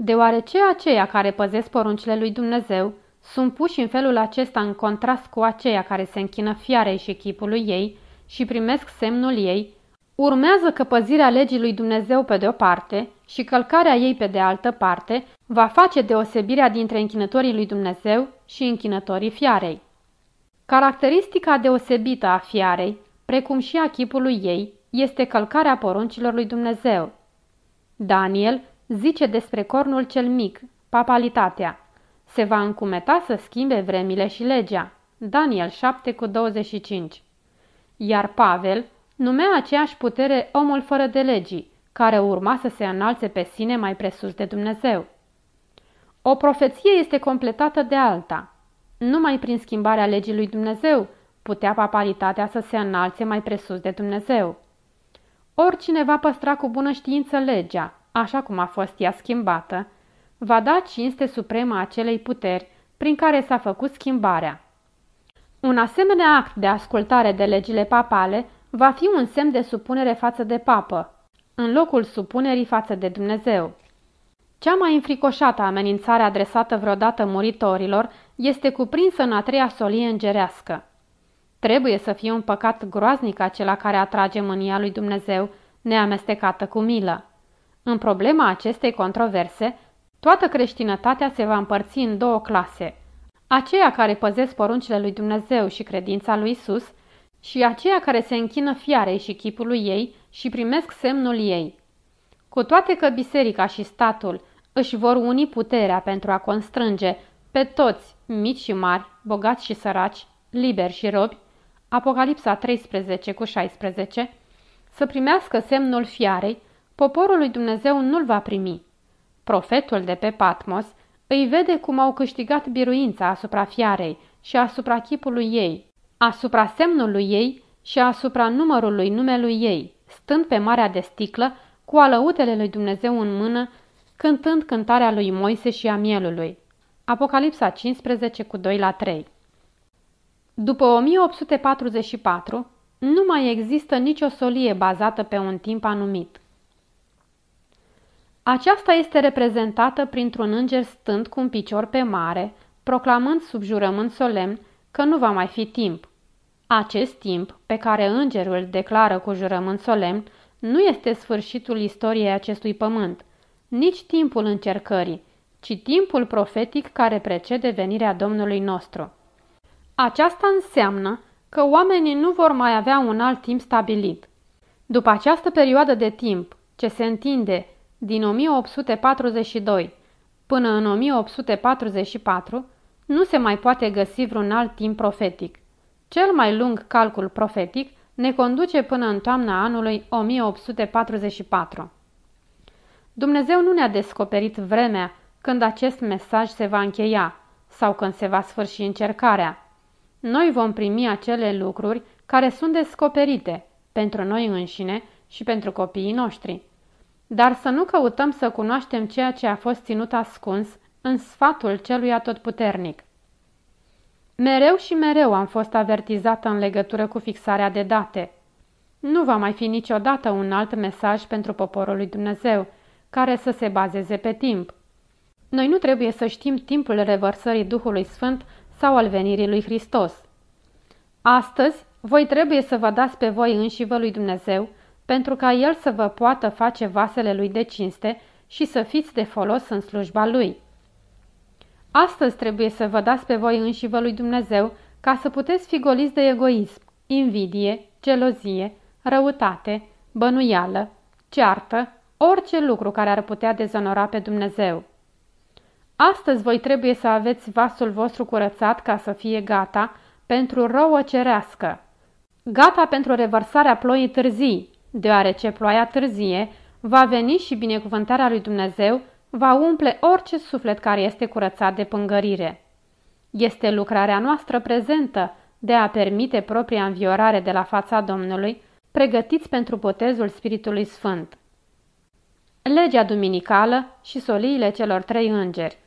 Deoarece aceia care păzesc poruncile lui Dumnezeu sunt puși în felul acesta în contrast cu aceia care se închină fiarei și chipului ei și primesc semnul ei, urmează că păzirea legii lui Dumnezeu pe de o parte și călcarea ei pe de altă parte va face deosebirea dintre închinătorii lui Dumnezeu și închinătorii fiarei. Caracteristica deosebită a fiarei, precum și a chipului ei, este călcarea poruncilor lui Dumnezeu. Daniel zice despre cornul cel mic, papalitatea, se va încumeta să schimbe vremile și legea. Daniel 7 cu 25 Iar Pavel numea aceeași putere omul fără de legii, care urma să se înalțe pe sine mai presus de Dumnezeu. O profeție este completată de alta. Numai prin schimbarea legii lui Dumnezeu putea papalitatea să se înalțe mai presus de Dumnezeu. Oricine va păstra cu bună știință legea, așa cum a fost ea schimbată, va da cinste supremă acelei puteri prin care s-a făcut schimbarea. Un asemenea act de ascultare de legile papale va fi un semn de supunere față de papă, în locul supunerii față de Dumnezeu. Cea mai înfricoșată amenințare adresată vreodată muritorilor este cuprinsă în a treia solie îngerească. Trebuie să fie un păcat groaznic acela care atrage mânia lui Dumnezeu, neamestecată cu milă. În problema acestei controverse, toată creștinătatea se va împărți în două clase. Aceia care păzesc poruncile lui Dumnezeu și credința lui Isus și aceia care se închină fiarei și chipului ei și primesc semnul ei. Cu toate că biserica și statul își vor uni puterea pentru a constrânge pe toți, mici și mari, bogați și săraci, liberi și robi, Apocalipsa 13 cu 16, să primească semnul fiarei, poporul lui Dumnezeu nu-l va primi. Profetul de pe Patmos îi vede cum au câștigat biruința asupra fiarei și asupra chipului ei, asupra semnului ei și asupra numărului numelui ei, stând pe marea de sticlă cu alăutele lui Dumnezeu în mână, cântând cântarea lui Moise și a mielului. Apocalipsa 15 cu 2 la 3 După 1844, nu mai există nicio solie bazată pe un timp anumit. Aceasta este reprezentată printr-un înger stând cu un picior pe mare, proclamând sub jurământ solemn că nu va mai fi timp. Acest timp, pe care îngerul îl declară cu jurământ solemn, nu este sfârșitul istoriei acestui pământ, nici timpul încercării, ci timpul profetic care precede venirea Domnului nostru. Aceasta înseamnă că oamenii nu vor mai avea un alt timp stabilit. După această perioadă de timp, ce se întinde din 1842 până în 1844, nu se mai poate găsi vreun alt timp profetic. Cel mai lung calcul profetic ne conduce până în toamna anului 1844. Dumnezeu nu ne-a descoperit vremea când acest mesaj se va încheia sau când se va sfârși încercarea. Noi vom primi acele lucruri care sunt descoperite pentru noi înșine și pentru copiii noștri. Dar să nu căutăm să cunoaștem ceea ce a fost ținut ascuns în sfatul celui atotputernic. Mereu și mereu am fost avertizată în legătură cu fixarea de date. Nu va mai fi niciodată un alt mesaj pentru poporul lui Dumnezeu, care să se bazeze pe timp. Noi nu trebuie să știm timpul revărsării Duhului Sfânt sau al venirii lui Hristos. Astăzi, voi trebuie să vă dați pe voi înși vă lui Dumnezeu, pentru ca El să vă poată face vasele lui de cinste și să fiți de folos în slujba Lui. Astăzi trebuie să vă dați pe voi înși vă lui Dumnezeu, ca să puteți fi goliți de egoism, invidie, gelozie, răutate, bănuială, ceartă, orice lucru care ar putea dezonora pe Dumnezeu. Astăzi voi trebuie să aveți vasul vostru curățat ca să fie gata pentru rouă cerească. Gata pentru revărsarea ploii târzii, deoarece ploaia târzie va veni și binecuvântarea lui Dumnezeu va umple orice suflet care este curățat de pângărire. Este lucrarea noastră prezentă de a permite propria înviorare de la fața Domnului, pregătiți pentru botezul Spiritului Sfânt. Legea duminicală și soliile celor trei îngeri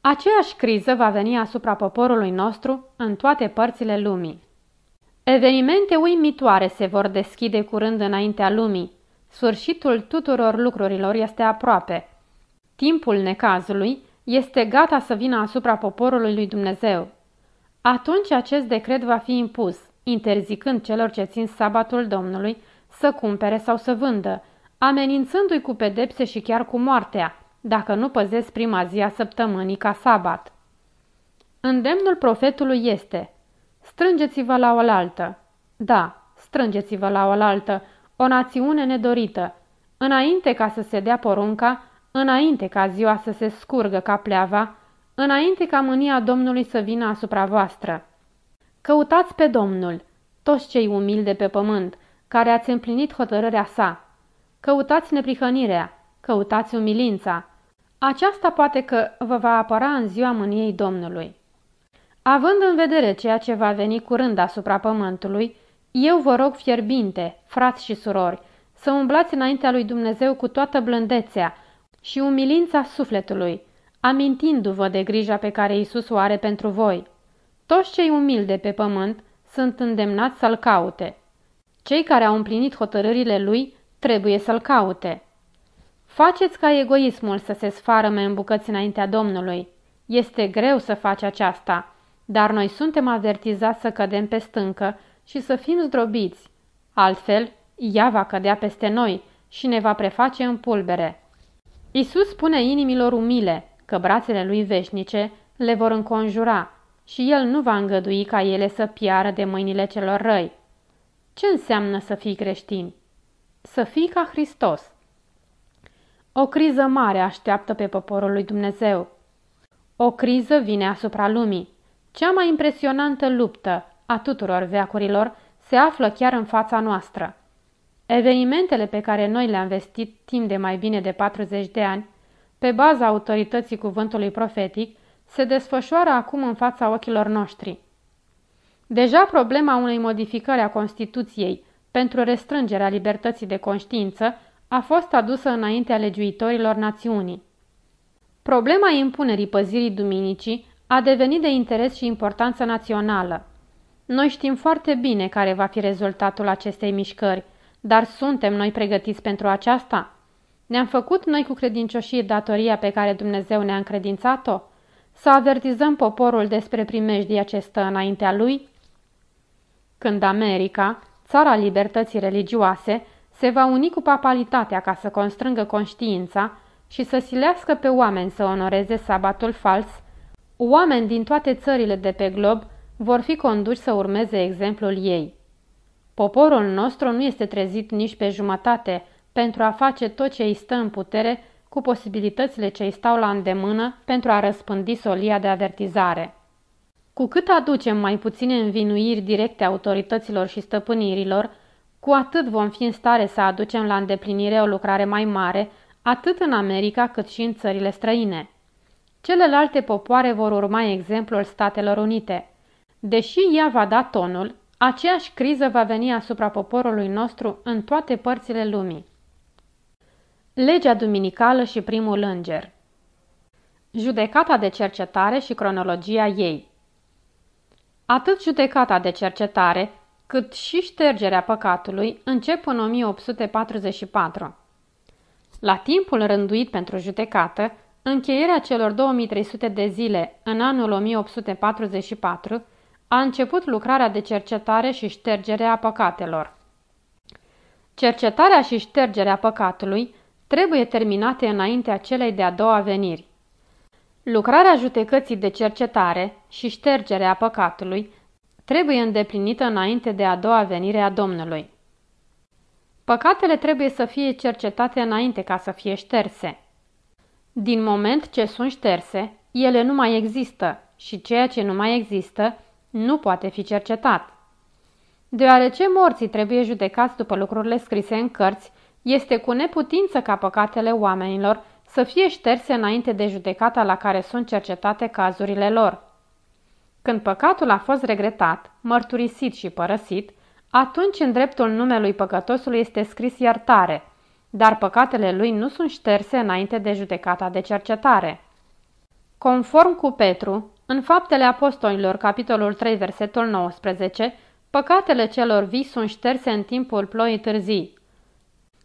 Aceeași criză va veni asupra poporului nostru în toate părțile lumii. Evenimente uimitoare se vor deschide curând înaintea lumii. Sfârșitul tuturor lucrurilor este aproape. Timpul necazului este gata să vină asupra poporului lui Dumnezeu. Atunci acest decret va fi impus, interzicând celor ce țin sabatul Domnului să cumpere sau să vândă, amenințându-i cu pedepse și chiar cu moartea, dacă nu păzesc prima zi a săptămânii ca sabat. Îndemnul profetului este, strângeți-vă la oaltă. Da, strângeți-vă la oaltă, o națiune nedorită, înainte ca să se dea porunca, înainte ca ziua să se scurgă ca pleava, înainte ca mânia Domnului să vină asupra voastră. Căutați pe Domnul, toți cei umili de pe pământ, care ați împlinit hotărârea sa. Căutați neprihănirea, căutați umilința. Aceasta poate că vă va apăra în ziua mâniei Domnului. Având în vedere ceea ce va veni curând asupra pământului, eu vă rog fierbinte, frați și surori, să umblați înaintea lui Dumnezeu cu toată blândețea și umilința sufletului, amintindu-vă de grija pe care Isus o are pentru voi. Toți cei umili de pe pământ sunt îndemnați să-L caute. Cei care au împlinit hotărârile Lui trebuie să-L caute. Faceți ca egoismul să se sfarăme în bucăți înaintea Domnului. Este greu să faci aceasta, dar noi suntem avertizați să cădem pe stâncă și să fim zdrobiți. Altfel, ea va cădea peste noi și ne va preface în pulbere. Isus spune inimilor umile că brațele lui veșnice le vor înconjura și el nu va îngădui ca ele să piară de mâinile celor răi. Ce înseamnă să fii creștin? Să fii ca Hristos. O criză mare așteaptă pe poporul lui Dumnezeu. O criză vine asupra lumii. Cea mai impresionantă luptă a tuturor veacurilor se află chiar în fața noastră. Evenimentele pe care noi le-am vestit timp de mai bine de 40 de ani, pe baza autorității cuvântului profetic, se desfășoară acum în fața ochilor noștri. Deja problema unei modificări a Constituției pentru restrângerea libertății de conștiință a fost adusă înaintea legiuitorilor națiunii. Problema impunerii păzirii duminicii a devenit de interes și importanță națională. Noi știm foarte bine care va fi rezultatul acestei mișcări, dar suntem noi pregătiți pentru aceasta? Ne-am făcut noi cu credincioșie datoria pe care Dumnezeu ne-a încredințat-o? Să avertizăm poporul despre primejdia ce stă înaintea lui? Când America, țara libertății religioase, se va uni cu papalitatea ca să constrângă conștiința și să silească pe oameni să onoreze sabatul fals, oameni din toate țările de pe glob vor fi conduși să urmeze exemplul ei. Poporul nostru nu este trezit nici pe jumătate pentru a face tot ce îi stă în putere cu posibilitățile ce îi stau la îndemână pentru a răspândi solia de avertizare. Cu cât aducem mai puține învinuiri directe autorităților și stăpânirilor, cu atât vom fi în stare să aducem la îndeplinire o lucrare mai mare, atât în America cât și în țările străine. Celelalte popoare vor urma exemplul Statelor Unite. Deși ea va da tonul, aceeași criză va veni asupra poporului nostru în toate părțile lumii. Legea duminicală și primul înger Judecata de cercetare și cronologia ei Atât judecata de cercetare, cât și ștergerea păcatului încep în 1844. La timpul rânduit pentru judecată, încheierea celor 2300 de zile în anul 1844, a început lucrarea de cercetare și ștergere a păcatelor. Cercetarea și ștergerea păcatului trebuie terminate înaintea celei de-a doua veniri. Lucrarea judecății de cercetare și ștergerea păcatului trebuie îndeplinită înainte de a doua venire a Domnului. Păcatele trebuie să fie cercetate înainte ca să fie șterse. Din moment ce sunt șterse, ele nu mai există și ceea ce nu mai există nu poate fi cercetat. Deoarece morții trebuie judecați după lucrurile scrise în cărți, este cu neputință ca păcatele oamenilor să fie șterse înainte de judecata la care sunt cercetate cazurile lor. Când păcatul a fost regretat, mărturisit și părăsit, atunci în dreptul numelui păcătosului este scris iertare, dar păcatele lui nu sunt șterse înainte de judecata de cercetare. Conform cu Petru, în Faptele Apostolilor, capitolul 3, versetul 19, păcatele celor vii sunt șterse în timpul ploii târzii.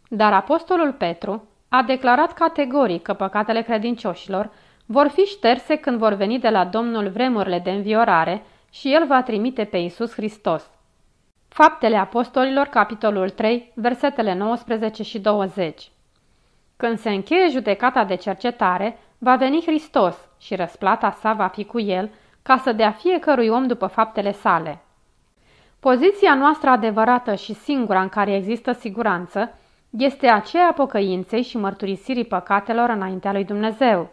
Dar Apostolul Petru a declarat categoric că păcatele credincioșilor vor fi șterse când vor veni de la Domnul vremurile de înviorare și El va trimite pe Isus Hristos. Faptele Apostolilor, capitolul 3, versetele 19 și 20 Când se încheie judecata de cercetare, va veni Hristos și răsplata sa va fi cu El, ca să dea fiecărui om după faptele sale. Poziția noastră adevărată și singura în care există siguranță este aceea pocăinței și mărturisirii păcatelor înaintea lui Dumnezeu.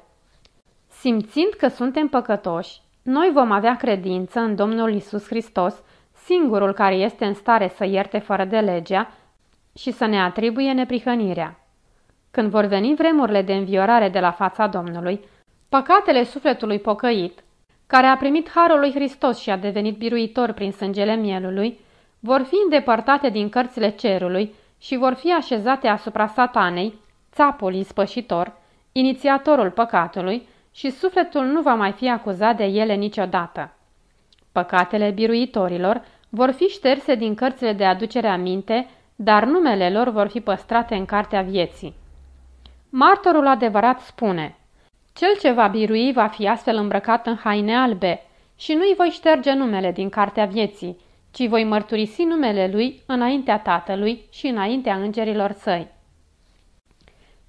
Simțind că suntem păcătoși, noi vom avea credință în Domnul Isus Hristos, singurul care este în stare să ierte fără de legea și să ne atribuie neprihănirea. Când vor veni vremurile de înviorare de la fața Domnului, păcatele sufletului pocăit, care a primit harul lui Hristos și a devenit biruitor prin sângele mielului, vor fi îndepărtate din cărțile cerului și vor fi așezate asupra satanei, țapul ispășitor, inițiatorul păcatului și sufletul nu va mai fi acuzat de ele niciodată. Păcatele biruitorilor vor fi șterse din cărțile de aducere aminte, dar numele lor vor fi păstrate în cartea vieții. Martorul adevărat spune, cel ce va birui va fi astfel îmbrăcat în haine albe și nu-i voi șterge numele din cartea vieții, ci voi mărturisi numele lui înaintea Tatălui și înaintea îngerilor săi.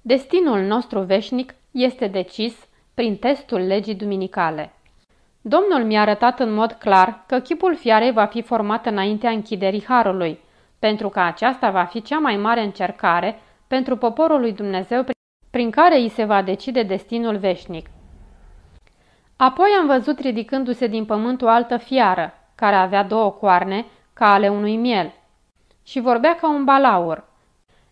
Destinul nostru veșnic este decis prin testul legii duminicale. Domnul mi-a arătat în mod clar că chipul fiarei va fi format înaintea închiderii Harului, pentru că aceasta va fi cea mai mare încercare pentru poporul lui Dumnezeu prin care îi se va decide destinul veșnic. Apoi am văzut ridicându-se din pământ o altă fiară, care avea două coarne, ca ale unui miel, și vorbea ca un balaur.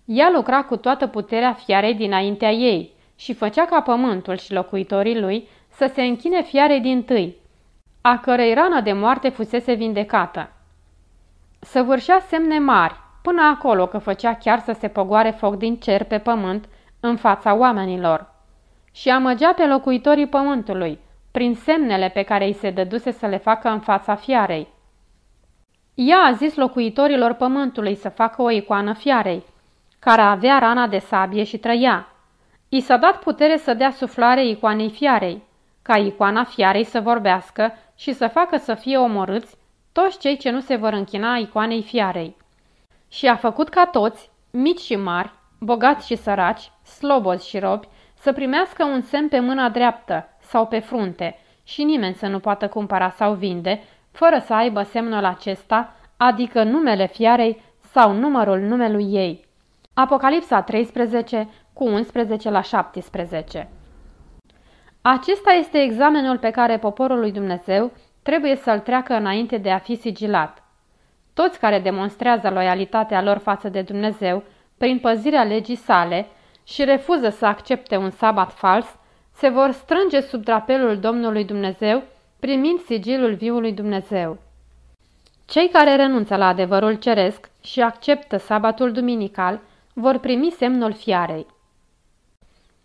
Ea lucra cu toată puterea fiarei dinaintea ei și făcea ca pământul și locuitorii lui să se închine fiarei din tâi, a cărei rană de moarte fusese vindecată. Săvârșea semne mari, până acolo că făcea chiar să se pogoare foc din cer pe pământ în fața oamenilor. Și amăgea pe locuitorii pământului, prin semnele pe care îi se dăduse să le facă în fața fiarei. Ea a zis locuitorilor pământului să facă o icoană fiarei, care avea rana de sabie și trăia. I s-a dat putere să dea suflare icoanei fiarei, ca icoana fiarei să vorbească și să facă să fie omorâți toți cei ce nu se vor închina icoanei fiarei. Și a făcut ca toți, mici și mari, bogați și săraci, slobozi și robi, să primească un semn pe mâna dreaptă sau pe frunte și nimeni să nu poată cumpăra sau vinde, fără să aibă semnul acesta, adică numele fiarei sau numărul numelui ei. Apocalipsa 13 cu 11 la 17 Acesta este examenul pe care poporul lui Dumnezeu trebuie să-l treacă înainte de a fi sigilat. Toți care demonstrează loialitatea lor față de Dumnezeu prin păzirea legii sale și refuză să accepte un sabat fals, se vor strânge sub drapelul Domnului Dumnezeu, primind sigilul viului Dumnezeu. Cei care renunță la adevărul ceresc și acceptă sabatul duminical vor primi semnul fiarei.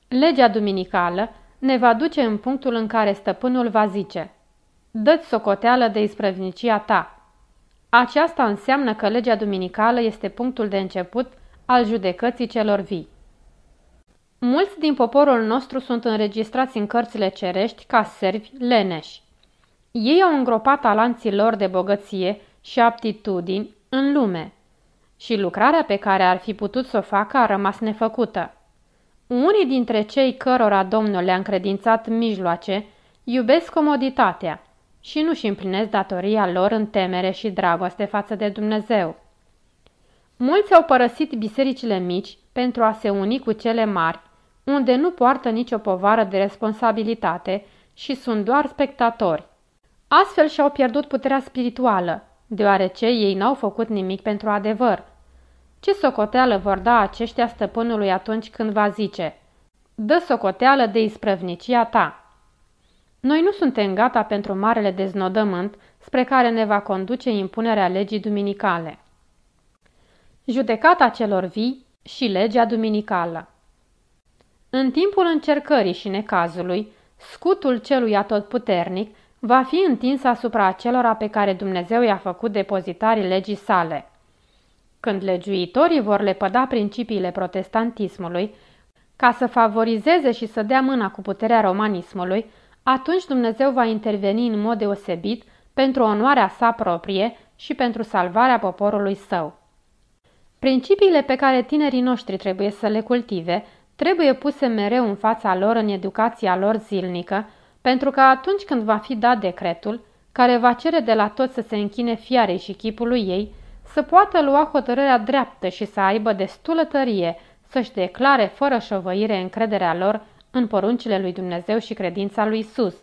Legea duminicală ne va duce în punctul în care stăpânul va zice Dă-ți socoteală de isprăvnicia ta. Aceasta înseamnă că legea duminicală este punctul de început al judecății celor vii. Mulți din poporul nostru sunt înregistrați în cărțile cerești ca servi leneși. Ei au îngropat talanții lor de bogăție și aptitudini în lume și lucrarea pe care ar fi putut să o facă a rămas nefăcută. Unii dintre cei cărora Domnul le-a încredințat mijloace iubesc comoditatea și nu-și împlinesc datoria lor în temere și dragoste față de Dumnezeu. Mulți au părăsit bisericile mici pentru a se uni cu cele mari, unde nu poartă nicio povară de responsabilitate și sunt doar spectatori. Astfel și-au pierdut puterea spirituală, deoarece ei n-au făcut nimic pentru adevăr. Ce socoteală vor da aceștia stăpânului atunci când va zice, dă socoteală de isprăvnicia ta. Noi nu suntem gata pentru marele deznodământ spre care ne va conduce impunerea legii duminicale. Judecata celor vii și legea duminicală În timpul încercării și necazului, scutul celui atotputernic va fi întins asupra acelora pe care Dumnezeu i-a făcut depozitarii legii sale. Când legiuitorii vor lepăda principiile protestantismului, ca să favorizeze și să dea mâna cu puterea romanismului, atunci Dumnezeu va interveni în mod deosebit pentru onoarea sa proprie și pentru salvarea poporului său. Principiile pe care tinerii noștri trebuie să le cultive trebuie puse mereu în fața lor în educația lor zilnică, pentru că atunci când va fi dat decretul, care va cere de la toți să se închine fiarei și chipului ei, să poată lua hotărârea dreaptă și să aibă destulă tărie să-și declare fără șovăire încrederea lor în poruncile lui Dumnezeu și credința lui Isus,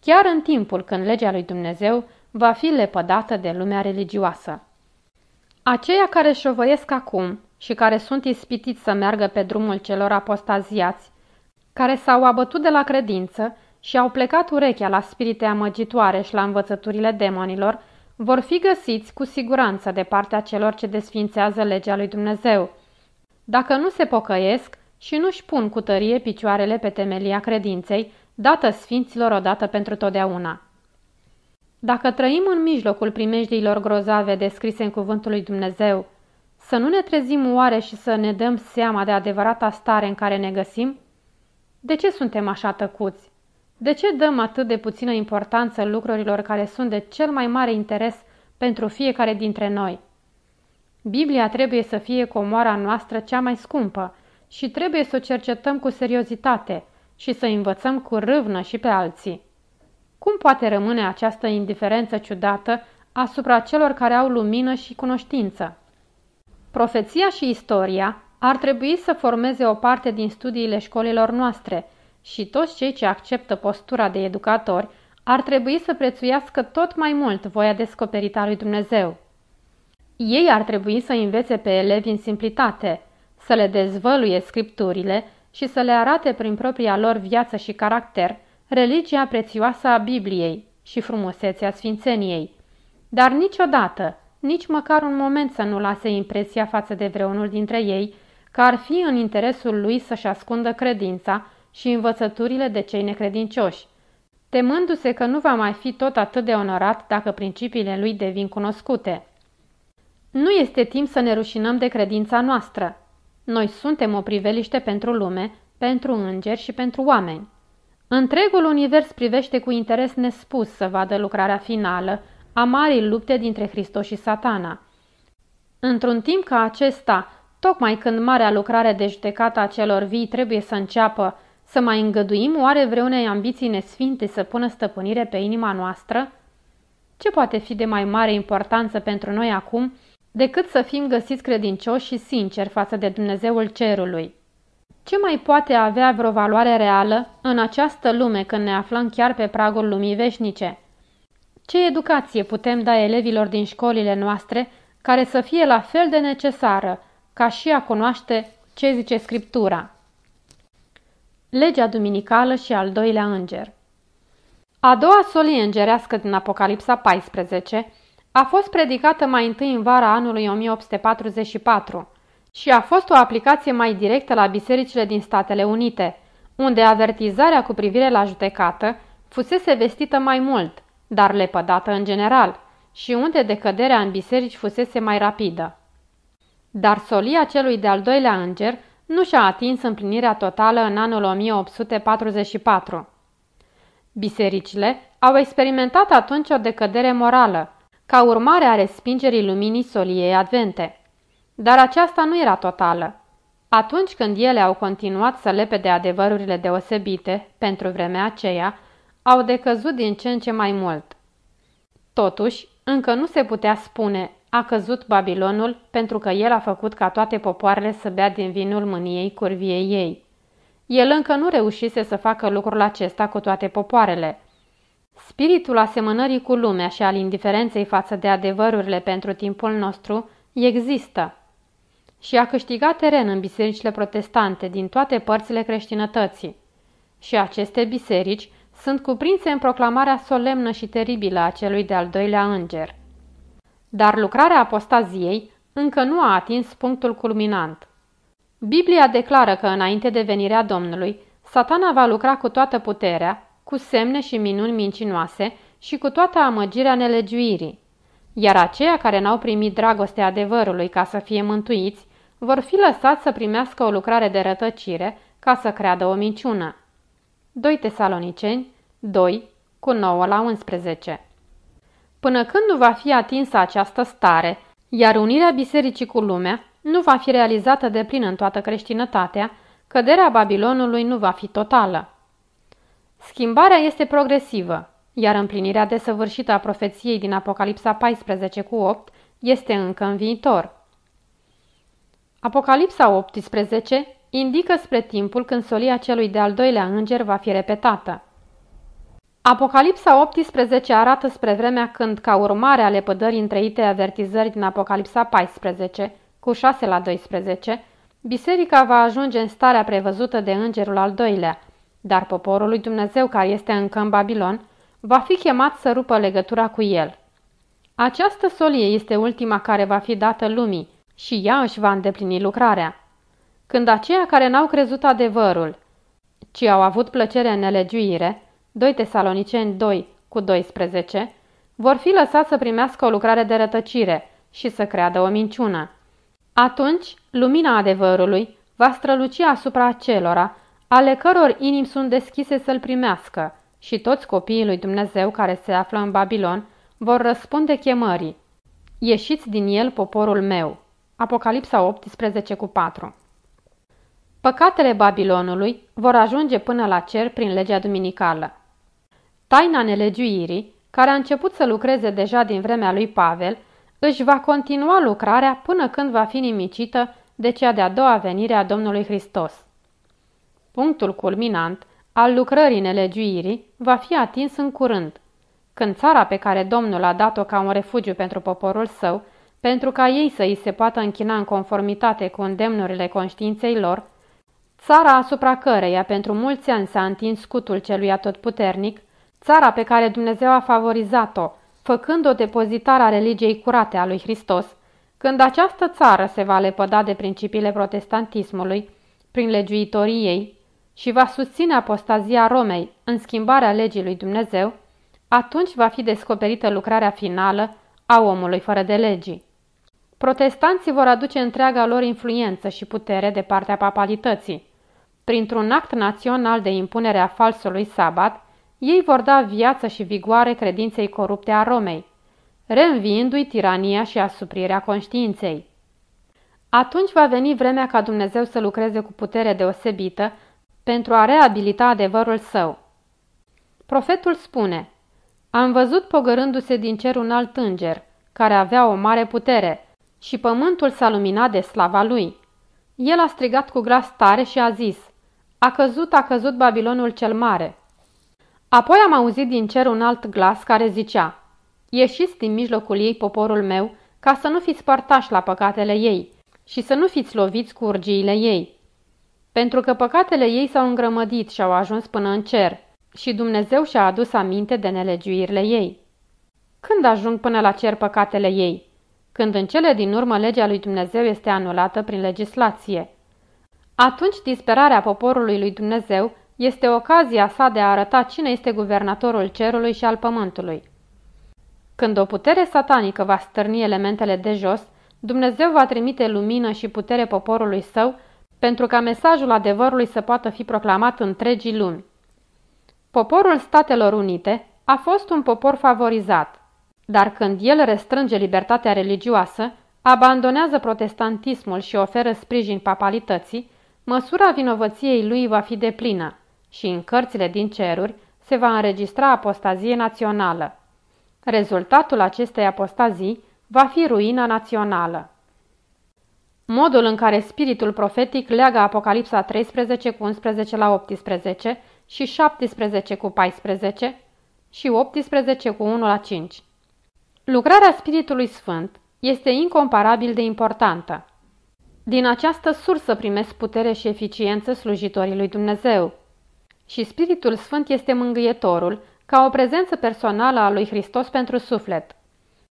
chiar în timpul când legea lui Dumnezeu va fi lepădată de lumea religioasă. Aceia care șovăiesc acum și care sunt ispitiți să meargă pe drumul celor apostaziați, care s-au abătut de la credință și au plecat urechea la spirite amăgitoare și la învățăturile demonilor, vor fi găsiți cu siguranță de partea celor ce desfințează legea lui Dumnezeu. Dacă nu se pocăiesc și nu-și pun cu tărie picioarele pe temelia credinței, dată sfinților odată pentru totdeauna. Dacă trăim în mijlocul primejdiilor grozave descrise în cuvântul lui Dumnezeu, să nu ne trezim oare și să ne dăm seama de adevărata stare în care ne găsim? De ce suntem așa tăcuți? De ce dăm atât de puțină importanță lucrurilor care sunt de cel mai mare interes pentru fiecare dintre noi? Biblia trebuie să fie comoara noastră cea mai scumpă și trebuie să o cercetăm cu seriozitate și să învățăm cu râvnă și pe alții. Cum poate rămâne această indiferență ciudată asupra celor care au lumină și cunoștință? Profeția și istoria ar trebui să formeze o parte din studiile școlilor noastre și toți cei ce acceptă postura de educatori ar trebui să prețuiască tot mai mult voia descoperită a lui Dumnezeu. Ei ar trebui să învețe pe elevi în simplitate, să le dezvăluie scripturile și să le arate prin propria lor viață și caracter religia prețioasă a Bibliei și frumusețea Sfințeniei. Dar niciodată, nici măcar un moment să nu lase impresia față de vreunul dintre ei că ar fi în interesul lui să-și ascundă credința și învățăturile de cei necredincioși, temându-se că nu va mai fi tot atât de onorat dacă principiile lui devin cunoscute. Nu este timp să ne rușinăm de credința noastră. Noi suntem o priveliște pentru lume, pentru îngeri și pentru oameni. Întregul univers privește cu interes nespus să vadă lucrarea finală a marii lupte dintre Hristos și satana. Într-un timp ca acesta, tocmai când marea lucrare de judecată a celor vii trebuie să înceapă, să mai îngăduim oare vreunei ambiții nesfinte să pună stăpânire pe inima noastră? Ce poate fi de mai mare importanță pentru noi acum decât să fim găsiți credincioși și sinceri față de Dumnezeul Cerului? Ce mai poate avea vreo valoare reală în această lume când ne aflăm chiar pe pragul lumii veșnice? Ce educație putem da elevilor din școlile noastre care să fie la fel de necesară ca și a cunoaște ce zice Scriptura? Legea duminicală și al doilea înger A doua solie îngerească din Apocalipsa 14 a fost predicată mai întâi în vara anului 1844 și a fost o aplicație mai directă la bisericile din Statele Unite, unde avertizarea cu privire la judecată fusese vestită mai mult, dar lepădată în general, și unde decăderea în biserici fusese mai rapidă. Dar solia celui de-al doilea înger nu și-a atins împlinirea totală în anul 1844. Bisericile au experimentat atunci o decădere morală, ca urmare a respingerii luminii soliei advente. Dar aceasta nu era totală. Atunci când ele au continuat să lepe de adevărurile deosebite, pentru vremea aceea, au decăzut din ce în ce mai mult. Totuși, încă nu se putea spune a căzut Babilonul pentru că el a făcut ca toate popoarele să bea din vinul mâniei curviei ei. El încă nu reușise să facă lucrul acesta cu toate popoarele. Spiritul asemănării cu lumea și al indiferenței față de adevărurile pentru timpul nostru există și a câștigat teren în bisericile protestante din toate părțile creștinătății. Și aceste biserici sunt cuprinse în proclamarea solemnă și teribilă a celui de-al doilea înger. Dar lucrarea apostaziei încă nu a atins punctul culminant. Biblia declară că înainte de venirea Domnului, satana va lucra cu toată puterea, cu semne și minuni mincinoase și cu toată amăgirea nelegiuirii. Iar aceia care n-au primit dragostea adevărului ca să fie mântuiți, vor fi lăsați să primească o lucrare de rătăcire ca să creadă o minciună. 2 Tesaloniceni 2 cu 9 la 11 Până când nu va fi atinsă această stare, iar unirea bisericii cu lumea nu va fi realizată de plin în toată creștinătatea, căderea Babilonului nu va fi totală. Schimbarea este progresivă, iar împlinirea desăvârșită a profeției din Apocalipsa 14 cu 8 este încă în viitor. Apocalipsa 18 indică spre timpul când solia celui de-al doilea înger va fi repetată. Apocalipsa 18 arată spre vremea când, ca urmare ale pădării întreite avertizări din Apocalipsa 14, cu 6 la 12, biserica va ajunge în starea prevăzută de îngerul al doilea, dar poporul lui Dumnezeu, care este încă în Babilon, va fi chemat să rupă legătura cu el. Această solie este ultima care va fi dată lumii și ea își va îndeplini lucrarea. Când aceia care n-au crezut adevărul, ci au avut plăcere în nelegiuire, 2 Tesaloniceni 2 cu 12, vor fi lăsați să primească o lucrare de rătăcire și să creadă o minciună. Atunci, lumina adevărului va străluci asupra acelora, ale căror inimi sunt deschise să-l primească, și toți copiii lui Dumnezeu care se află în Babilon vor răspunde chemării. Ieșiți din el poporul meu. Apocalipsa 18 cu 4 Păcatele Babilonului vor ajunge până la cer prin legea duminicală. Taina nelegiuirii, care a început să lucreze deja din vremea lui Pavel, își va continua lucrarea până când va fi nimicită de cea de-a doua venire a Domnului Hristos. Punctul culminant al lucrării nelegiuirii va fi atins în curând, când țara pe care Domnul a dat-o ca un refugiu pentru poporul său, pentru ca ei să îi se poată închina în conformitate cu îndemnurile conștiinței lor, țara asupra căreia pentru mulți ani s-a întins scutul celui atotputernic, țara pe care Dumnezeu a favorizat-o, făcând o depozitare a religiei curate a lui Hristos, când această țară se va lepăda de principiile protestantismului, prin legiuitorii ei, și va susține apostazia Romei în schimbarea legii lui Dumnezeu, atunci va fi descoperită lucrarea finală a omului fără de legii. Protestanții vor aduce întreaga lor influență și putere de partea papalității. Printr-un act național de impunere a falsului sabat, ei vor da viață și vigoare credinței corupte a Romei, reînviindu-i tirania și asuprirea conștiinței. Atunci va veni vremea ca Dumnezeu să lucreze cu putere deosebită pentru a reabilita adevărul său. Profetul spune, Am văzut pogărându-se din cer un alt înger, care avea o mare putere, și pământul s-a luminat de slava lui. El a strigat cu glas tare și a zis, A căzut, a căzut Babilonul cel mare. Apoi am auzit din cer un alt glas care zicea, Ieșiți din mijlocul ei poporul meu, ca să nu fiți părtași la păcatele ei și să nu fiți loviți cu urgiile ei pentru că păcatele ei s-au îngrămădit și au ajuns până în cer și Dumnezeu și-a adus aminte de nelegiuirile ei. Când ajung până la cer păcatele ei? Când în cele din urmă legea lui Dumnezeu este anulată prin legislație. Atunci disperarea poporului lui Dumnezeu este ocazia sa de a arăta cine este guvernatorul cerului și al pământului. Când o putere satanică va stârni elementele de jos, Dumnezeu va trimite lumină și putere poporului său pentru ca mesajul adevărului să poată fi proclamat întregii lumi. Poporul Statelor Unite a fost un popor favorizat, dar când el restrânge libertatea religioasă, abandonează protestantismul și oferă sprijin papalității, măsura vinovăției lui va fi deplină și în cărțile din ceruri se va înregistra apostazie națională. Rezultatul acestei apostazii va fi ruina națională. Modul în care spiritul profetic leagă Apocalipsa 13 cu 11 la 18 și 17 cu 14 și 18 cu 1 la 5. Lucrarea Spiritului Sfânt este incomparabil de importantă. Din această sursă primesc putere și eficiență slujitorii lui Dumnezeu. Și Spiritul Sfânt este mângâietorul, ca o prezență personală a lui Hristos pentru suflet.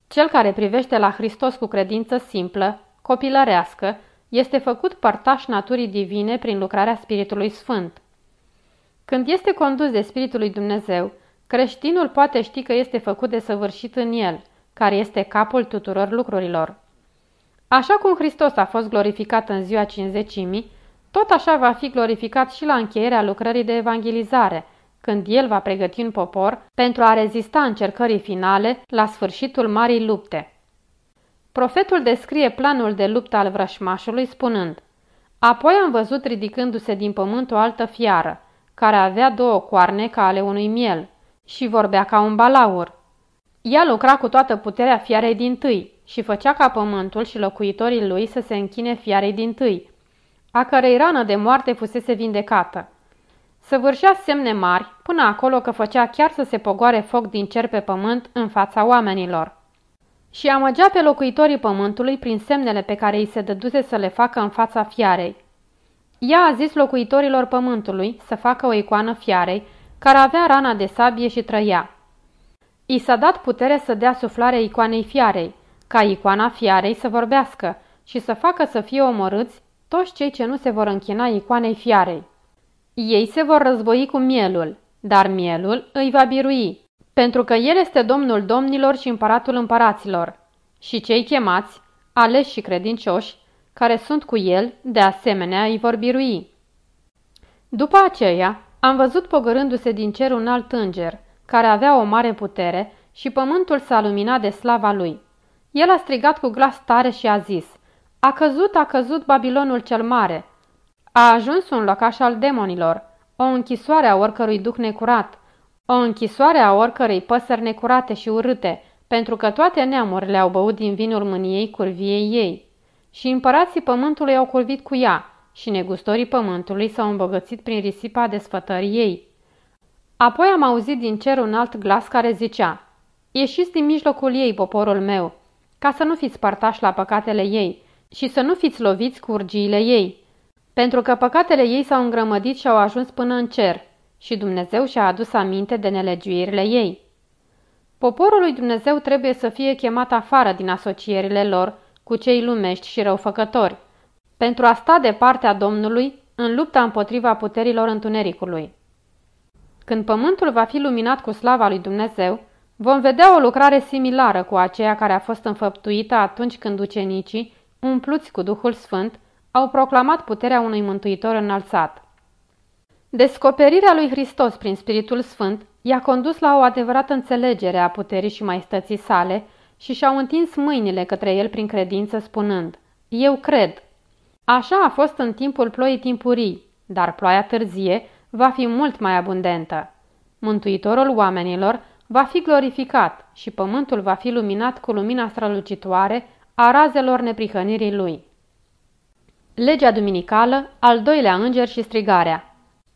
Cel care privește la Hristos cu credință simplă, copilărească, este făcut părtaș naturii divine prin lucrarea Spiritului Sfânt. Când este condus de Spiritul lui Dumnezeu, creștinul poate ști că este făcut de săvârșit în el, care este capul tuturor lucrurilor. Așa cum Hristos a fost glorificat în ziua cinzecimii, tot așa va fi glorificat și la încheierea lucrării de evangelizare, când el va pregăti un popor pentru a rezista încercării finale la sfârșitul marii lupte. Profetul descrie planul de luptă al vrășmașului spunând Apoi am văzut ridicându-se din pământ o altă fiară, care avea două coarne ca ale unui miel și vorbea ca un balaur. Ea lucra cu toată puterea fiarei din tâi și făcea ca pământul și locuitorii lui să se închine fiarei din tâi, a cărei rană de moarte fusese vindecată. Săvârșea semne mari, până acolo că făcea chiar să se pogoare foc din cer pe pământ în fața oamenilor și amăgea pe locuitorii pământului prin semnele pe care îi se dăduse să le facă în fața fiarei. Ea a zis locuitorilor pământului să facă o icoană fiarei, care avea rana de sabie și trăia. I s-a dat putere să dea suflare icoanei fiarei, ca icoana fiarei să vorbească și să facă să fie omorâți toți cei ce nu se vor închina icoanei fiarei. Ei se vor război cu mielul, dar mielul îi va birui, pentru că el este domnul domnilor și împăratul împăraților. Și cei chemați, aleși și credincioși, care sunt cu el, de asemenea, îi vor birui. După aceea, am văzut pogărându-se din cer un alt înger, care avea o mare putere și pământul s-a luminat de slava lui. El a strigat cu glas tare și a zis, A căzut, a căzut Babilonul cel mare! A ajuns un locaș al demonilor, o închisoare a oricărui duh necurat, o închisoare a oricărei păsări necurate și urâte, pentru că toate neamurile au băut din vinul mâniei curviei ei. Și împărații pământului au curvit cu ea, și negustorii pământului s-au îmbogățit prin risipa desfătării ei. Apoi am auzit din cer un alt glas care zicea, Ieșiți din mijlocul ei, poporul meu, ca să nu fiți partași la păcatele ei și să nu fiți loviți cu urgiile ei, pentru că păcatele ei s-au îngrămădit și au ajuns până în cer și Dumnezeu și-a adus aminte de nelegiuirile ei. Poporul lui Dumnezeu trebuie să fie chemat afară din asocierile lor cu cei lumești și răufăcători, pentru a sta de partea Domnului în lupta împotriva puterilor întunericului. Când pământul va fi luminat cu slava lui Dumnezeu, vom vedea o lucrare similară cu aceea care a fost înfăptuită atunci când ucenicii, umpluți cu Duhul Sfânt, au proclamat puterea unui mântuitor înălțat. Descoperirea lui Hristos prin Spiritul Sfânt i-a condus la o adevărată înțelegere a puterii și maestății sale și și-au întins mâinile către el prin credință spunând, Eu cred. Așa a fost în timpul ploii timpurii, dar ploaia târzie va fi mult mai abundentă. Mântuitorul oamenilor va fi glorificat și pământul va fi luminat cu lumina strălucitoare a razelor neprihănirii lui. Legea duminicală, al doilea înger și strigarea.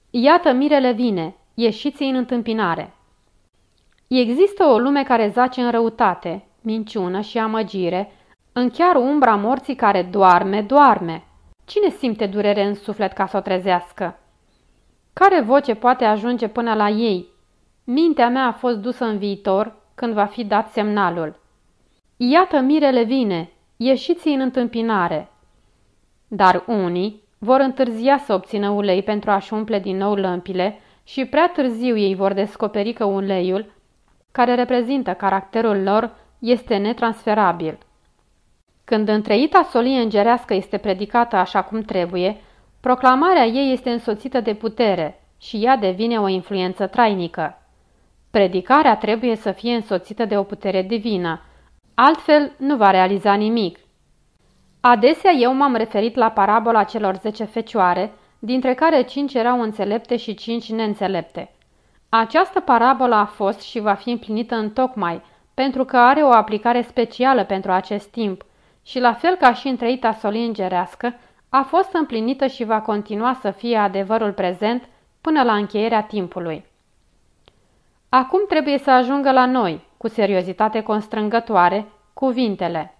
Iată mirele vine, ieșiți în întâmpinare. Există o lume care zace în răutate, minciună și amăgire, în chiar umbra morții care doarme, doarme. Cine simte durere în suflet ca să o trezească? Care voce poate ajunge până la ei? Mintea mea a fost dusă în viitor când va fi dat semnalul. Iată mirele vine, ieșiți în întâmpinare. Dar unii vor întârzia să obțină ulei pentru a-și umple din nou lămpile și prea târziu ei vor descoperi că uleiul, care reprezintă caracterul lor, este netransferabil. Când întreita solie îngerească este predicată așa cum trebuie, proclamarea ei este însoțită de putere și ea devine o influență trainică. Predicarea trebuie să fie însoțită de o putere divină, altfel nu va realiza nimic. Adesea eu m-am referit la parabola celor zece fecioare, dintre care cinci erau înțelepte și cinci neînțelepte. Această parabolă a fost și va fi împlinită în tocmai, pentru că are o aplicare specială pentru acest timp și la fel ca și întreita solie îngerească, a fost împlinită și va continua să fie adevărul prezent până la încheierea timpului. Acum trebuie să ajungă la noi, cu seriozitate constrângătoare, cuvintele.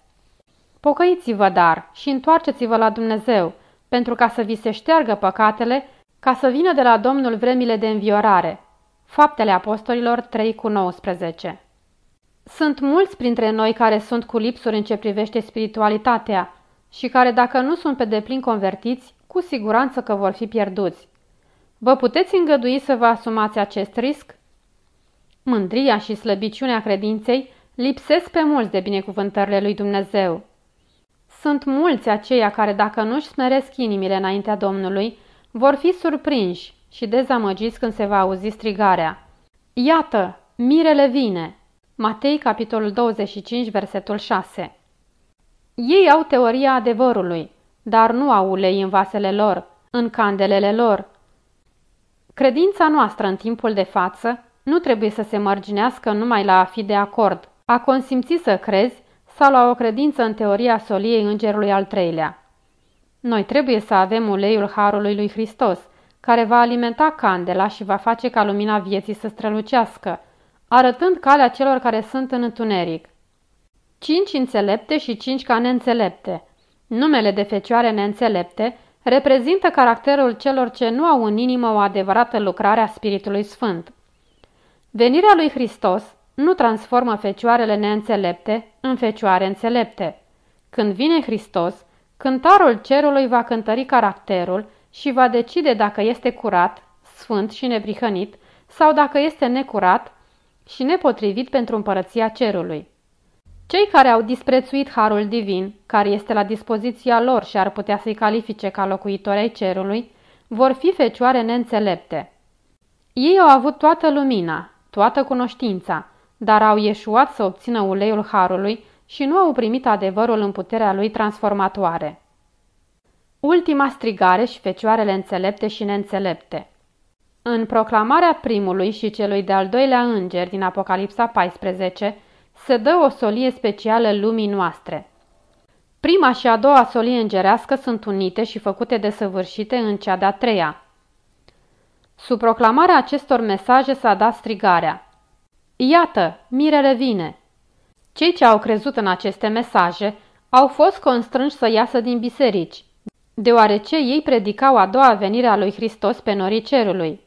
Pocăiți-vă dar și întoarceți-vă la Dumnezeu, pentru ca să vi se șteargă păcatele, ca să vină de la Domnul vremile de înviorare. Faptele Apostolilor 3 cu 19 Sunt mulți printre noi care sunt cu lipsuri în ce privește spiritualitatea și care, dacă nu sunt pe deplin convertiți, cu siguranță că vor fi pierduți. Vă puteți îngădui să vă asumați acest risc? Mândria și slăbiciunea credinței lipsesc pe mulți de binecuvântările lui Dumnezeu. Sunt mulți aceia care, dacă nu-și smeresc inimile înaintea Domnului, vor fi surprinși și dezamăgiți când se va auzi strigarea. Iată, mirele vine! Matei, capitolul 25, versetul 6 Ei au teoria adevărului, dar nu au ulei în vasele lor, în candelele lor. Credința noastră în timpul de față nu trebuie să se mărginească numai la a fi de acord, a consimți să crezi sau la o credință în teoria soliei îngerului al treilea. Noi trebuie să avem uleiul Harului lui Hristos, care va alimenta candela și va face ca lumina vieții să strălucească, arătând calea celor care sunt în întuneric. Cinci înțelepte și cinci ca neînțelepte. Numele de fecioare neînțelepte reprezintă caracterul celor ce nu au în inimă o adevărată lucrare a Spiritului Sfânt. Venirea lui Hristos nu transformă fecioarele neînțelepte în fecioare înțelepte. Când vine Hristos, cântarul cerului va cântări caracterul și va decide dacă este curat, sfânt și neprihănit, sau dacă este necurat și nepotrivit pentru împărăția cerului. Cei care au disprețuit harul divin, care este la dispoziția lor și ar putea să-i califice ca locuitori ai cerului, vor fi fecioare neînțelepte. Ei au avut toată lumina, toată cunoștința, dar au ieșuat să obțină uleiul harului și nu au primit adevărul în puterea lui transformatoare. Ultima strigare și fecioarele înțelepte și neînțelepte În proclamarea primului și celui de-al doilea înger din Apocalipsa 14 se dă o solie specială lumii noastre. Prima și a doua solie îngerească sunt unite și făcute de săvârșite în cea de-a treia. Sub proclamarea acestor mesaje s-a dat strigarea. Iată, mirele vine! Cei ce au crezut în aceste mesaje au fost constrânși să iasă din biserici, deoarece ei predicau a doua venire a lui Hristos pe norii cerului.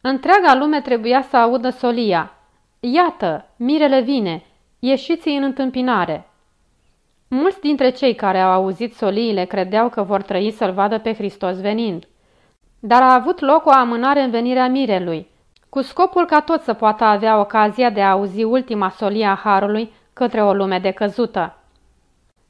Întreaga lume trebuia să audă solia. Iată, mirele vine, ieșiți în întâmpinare. Mulți dintre cei care au auzit soliile credeau că vor trăi să-L vadă pe Hristos venind. Dar a avut loc o amânare în venirea mirelui, cu scopul ca tot să poată avea ocazia de a auzi ultima solie a Harului către o lume decăzută.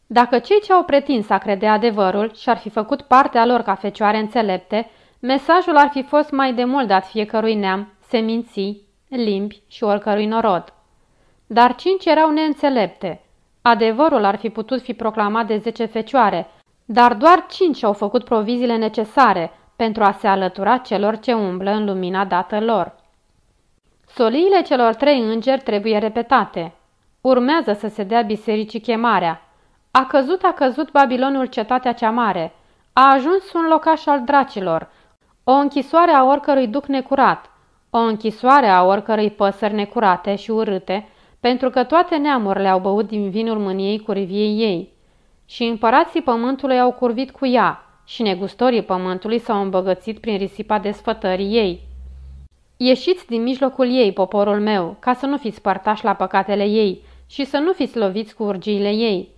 Dacă cei ce au pretins a crede adevărul și-ar fi făcut partea lor ca fecioare înțelepte, mesajul ar fi fost mai de mult dat fiecărui neam, seminții, limbi și oricărui norod. Dar cinci erau neînțelepte. Adevărul ar fi putut fi proclamat de zece fecioare, dar doar cinci au făcut proviziile necesare pentru a se alătura celor ce umblă în lumina dată lor. Soliile celor trei îngeri trebuie repetate. Urmează să se dea bisericii chemarea. A căzut, a căzut Babilonul cetatea cea mare. A ajuns un locaș al dracilor, o închisoare a oricărui duc necurat, o închisoare a oricărui păsări necurate și urâte, pentru că toate neamurile au băut din vinul mâniei curviei ei. Și împărații pământului au curvit cu ea și negustorii pământului s-au îmbogățit prin risipa desfătării ei. Ieșiți din mijlocul ei, poporul meu, ca să nu fiți părtași la păcatele ei și să nu fiți loviți cu urgiile ei,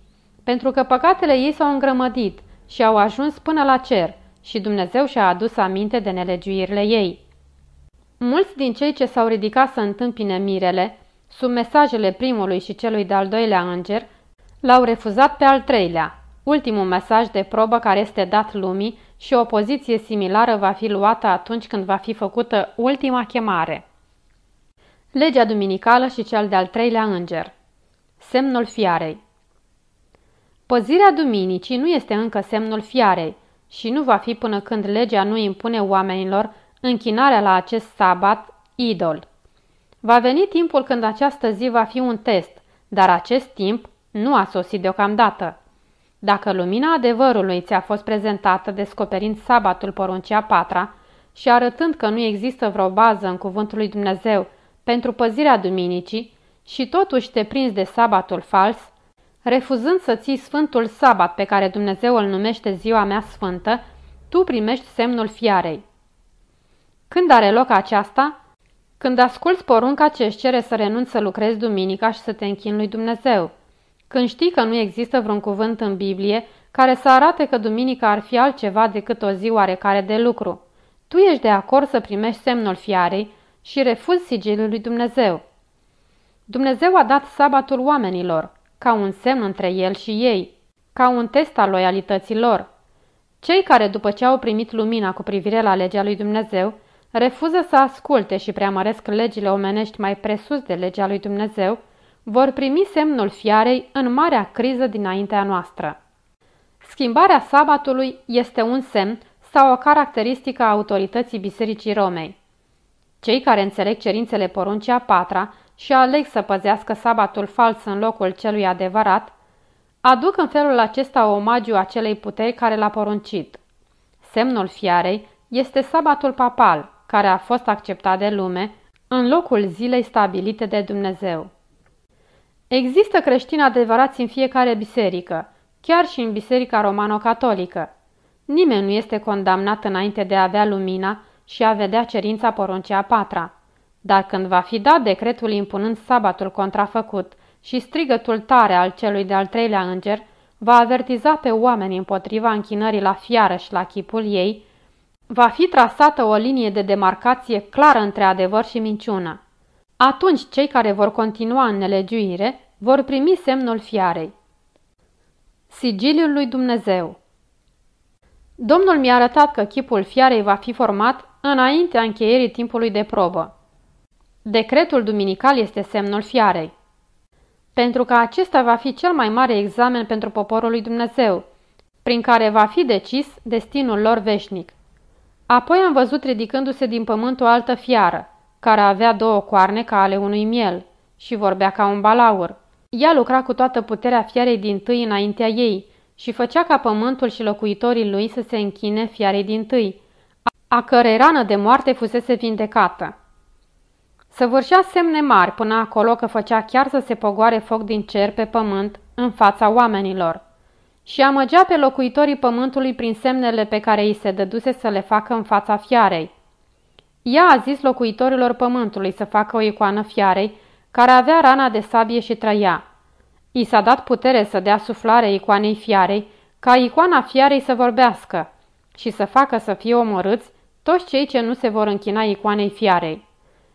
pentru că păcatele ei s-au îngrămădit și au ajuns până la cer și Dumnezeu și-a adus aminte de nelegiuirile ei. Mulți din cei ce s-au ridicat să întâmpine mirele sub mesajele primului și celui de-al doilea înger, l-au refuzat pe al treilea, ultimul mesaj de probă care este dat lumii și o poziție similară va fi luată atunci când va fi făcută ultima chemare. Legea duminicală și cel de-al treilea înger Semnul fiarei Păzirea duminicii nu este încă semnul fiarei și nu va fi până când legea nu impune oamenilor închinarea la acest sabat idol. Va veni timpul când această zi va fi un test, dar acest timp nu a sosit deocamdată. Dacă lumina adevărului ți-a fost prezentată descoperind sabatul poruncea patra și arătând că nu există vreo bază în cuvântul lui Dumnezeu pentru păzirea duminicii și totuși te prinzi de sabatul fals, refuzând să ții sfântul sabat pe care Dumnezeu îl numește ziua mea sfântă, tu primești semnul fiarei. Când are loc aceasta, când asculți porunca ce își cere să renunți să lucrezi duminica și să te închin lui Dumnezeu. Când știi că nu există vreun cuvânt în Biblie care să arate că duminica ar fi altceva decât o zi oarecare de lucru. Tu ești de acord să primești semnul fiarei și refuzi sigilul lui Dumnezeu. Dumnezeu a dat sabatul oamenilor, ca un semn între el și ei, ca un test al loialității lor. Cei care, după ce au primit lumina cu privire la legea lui Dumnezeu, refuză să asculte și preamăresc legile omenești mai presus de legea lui Dumnezeu, vor primi semnul fiarei în marea criză dinaintea noastră. Schimbarea sabatului este un semn sau o caracteristică a autorității Bisericii Romei. Cei care înțeleg cerințele poruncii a patra și aleg să păzească sabatul fals în locul celui adevărat, aduc în felul acesta omagiu acelei puteri care l-a poruncit. Semnul fiarei este sabatul papal, care a fost acceptat de lume în locul zilei stabilite de Dumnezeu. Există creștini adevărați în fiecare biserică, chiar și în biserica romano-catolică. Nimeni nu este condamnat înainte de a avea lumina și a vedea cerința poruncii a patra. Dar când va fi dat decretul impunând sabatul contrafăcut și strigătul tare al celui de-al treilea înger, va avertiza pe oameni împotriva închinării la fiară și la chipul ei, va fi trasată o linie de demarcație clară între adevăr și minciună. Atunci cei care vor continua în nelegiuire vor primi semnul fiarei. Sigiliul lui Dumnezeu Domnul mi-a arătat că chipul fiarei va fi format înaintea încheierii timpului de probă. Decretul duminical este semnul fiarei. Pentru că acesta va fi cel mai mare examen pentru poporul lui Dumnezeu, prin care va fi decis destinul lor veșnic. Apoi am văzut ridicându-se din pământ o altă fiară, care avea două coarne ca ale unui miel și vorbea ca un balaur. Ea lucra cu toată puterea fiarei din tâi înaintea ei și făcea ca pământul și locuitorii lui să se închine fiarei din tâi, a cărei rană de moarte fusese vindecată. Săvârșea semne mari până acolo că făcea chiar să se pogoare foc din cer pe pământ în fața oamenilor și amăgea pe locuitorii pământului prin semnele pe care îi se dăduse să le facă în fața fiarei. Ea a zis locuitorilor pământului să facă o icoană fiarei, care avea rana de sabie și trăia. I s-a dat putere să dea suflare icoanei fiarei, ca icoana fiarei să vorbească și să facă să fie omorâți toți cei ce nu se vor închina icoanei fiarei.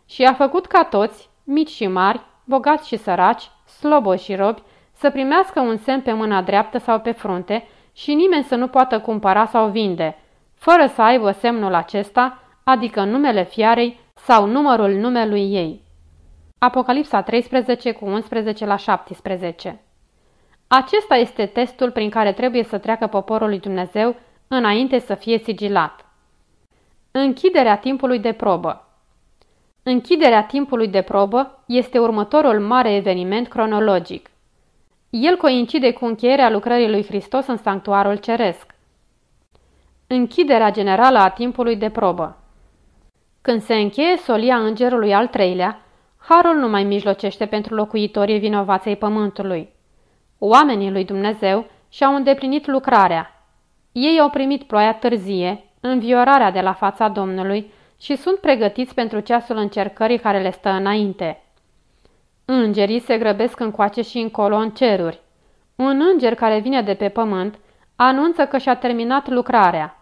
Și a făcut ca toți, mici și mari, bogați și săraci, sloboși și robi, să primească un semn pe mâna dreaptă sau pe frunte și nimeni să nu poată cumpăra sau vinde, fără să aibă semnul acesta, adică numele fiarei sau numărul numelui ei. Apocalipsa 13 cu 11 la 17 Acesta este testul prin care trebuie să treacă poporul lui Dumnezeu înainte să fie sigilat. Închiderea timpului de probă Închiderea timpului de probă este următorul mare eveniment cronologic. El coincide cu încheierea lucrării lui Hristos în sanctuarul ceresc. Închiderea generală a timpului de probă Când se încheie solia îngerului al treilea, Harul nu mai mijlocește pentru locuitorii vinovaței pământului. Oamenii lui Dumnezeu și-au îndeplinit lucrarea. Ei au primit ploaia târzie, înviorarea de la fața Domnului și sunt pregătiți pentru ceasul încercării care le stă înainte. Îngerii se grăbesc încoace și încolo în ceruri. Un înger care vine de pe pământ anunță că și-a terminat lucrarea.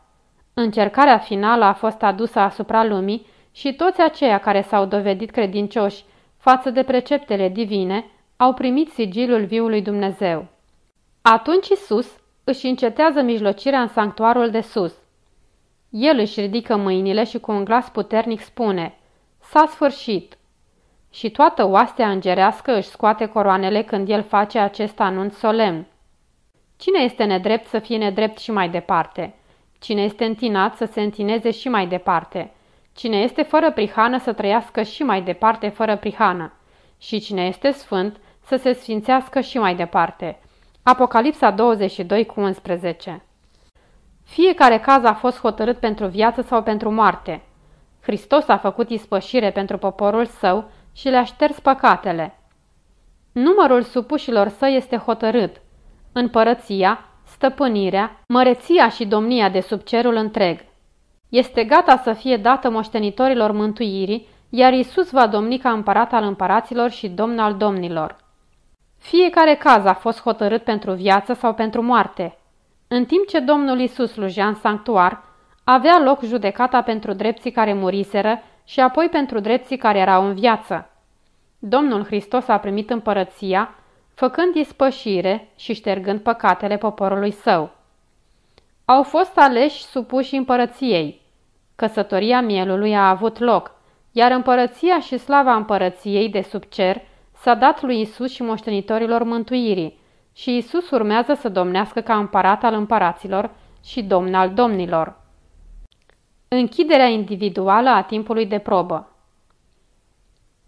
Încercarea finală a fost adusă asupra lumii și toți aceia care s-au dovedit credincioși față de preceptele divine au primit sigilul viului Dumnezeu. Atunci Isus își încetează mijlocirea în sanctuarul de sus. El își ridică mâinile și cu un glas puternic spune, S-a sfârșit! și toată oastea îngerească își scoate coroanele când el face acest anunț solemn. Cine este nedrept să fie nedrept și mai departe? Cine este întinat să se întineze și mai departe? Cine este fără prihană să trăiască și mai departe fără prihană? Și cine este sfânt să se sfințească și mai departe? Apocalipsa 22 cu 11 Fiecare caz a fost hotărât pentru viață sau pentru moarte. Hristos a făcut ispășire pentru poporul său și le-a șters păcatele. Numărul supușilor săi este hotărât. Împărăția, stăpânirea, măreția și domnia de sub cerul întreg. Este gata să fie dată moștenitorilor mântuirii, iar Isus va domni ca împărat al împăraților și domn al domnilor. Fiecare caz a fost hotărât pentru viață sau pentru moarte. În timp ce Domnul Isus slujea în sanctuar, avea loc judecata pentru drepții care muriseră și apoi pentru drepții care erau în viață. Domnul Hristos a primit împărăția, făcând ispășire și ștergând păcatele poporului său. Au fost aleși supuși împărăției. Căsătoria mielului a avut loc, iar împărăția și slava împărăției de sub cer s-a dat lui Isus și moștenitorilor mântuirii și Isus urmează să domnească ca împărat al împăraților și domn al domnilor. Închiderea individuală a timpului de probă